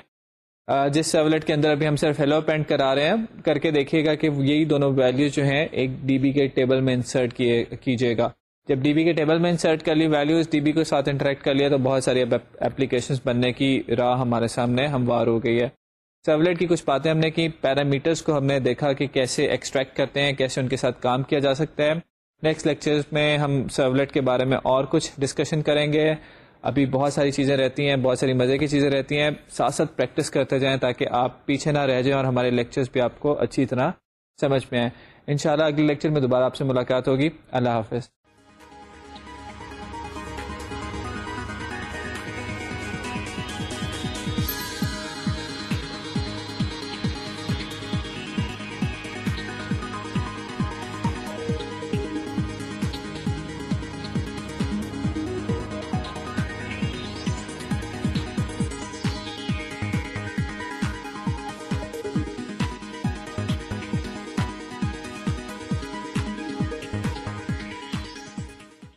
جس سیولیٹ کے اندر ابھی ہم صرف ہیلو پینٹ کرا رہے ہیں، کر کے دیکھیے گا کہ یہی دونوں ویلیوز جو ہیں، ایک ڈی بی کے ٹیبل میں انسرٹ کیجیے گا۔ جب ڈی بی کے ٹیبل میں انسرٹ کر لی ویلوز ڈی بی کے ساتھ انٹریکٹ کر لیا، تو بہت ساری اپلیکیشن بننے کی راہ ہمارے سامنے ہموار ہو گئی ہے۔ سرولیٹ کی کچھ باتیں ہم نے کی پیرامیٹرس کو ہم نے دیکھا کہ کیسے ایکسٹریکٹ کرتے ہیں، کیسے ان کے ساتھ کام کیا جا سکتا ہے۔ نیکسٹ لیکچر میں ہم سرولیٹ کے بارے میں اور کچھ ڈسکشن کریں گے۔ ابھی بہت ساری چیزیں رہتی ہیں، بہت ساری مزے کی چیزیں رہتی ہیں۔ ساتھ ساتھ پریکٹس کرتے جائیں تاکہ آپ پیچھے نہ رہ جائیں اور ہمارے لیکچرز بھی آپ کو اچھی طرح سمجھ میں آئیں۔ انشاءاللہ اگلے لیکچر میں دوبارہ آپ سے ملاقات ہوگی۔ اللہ حافظ۔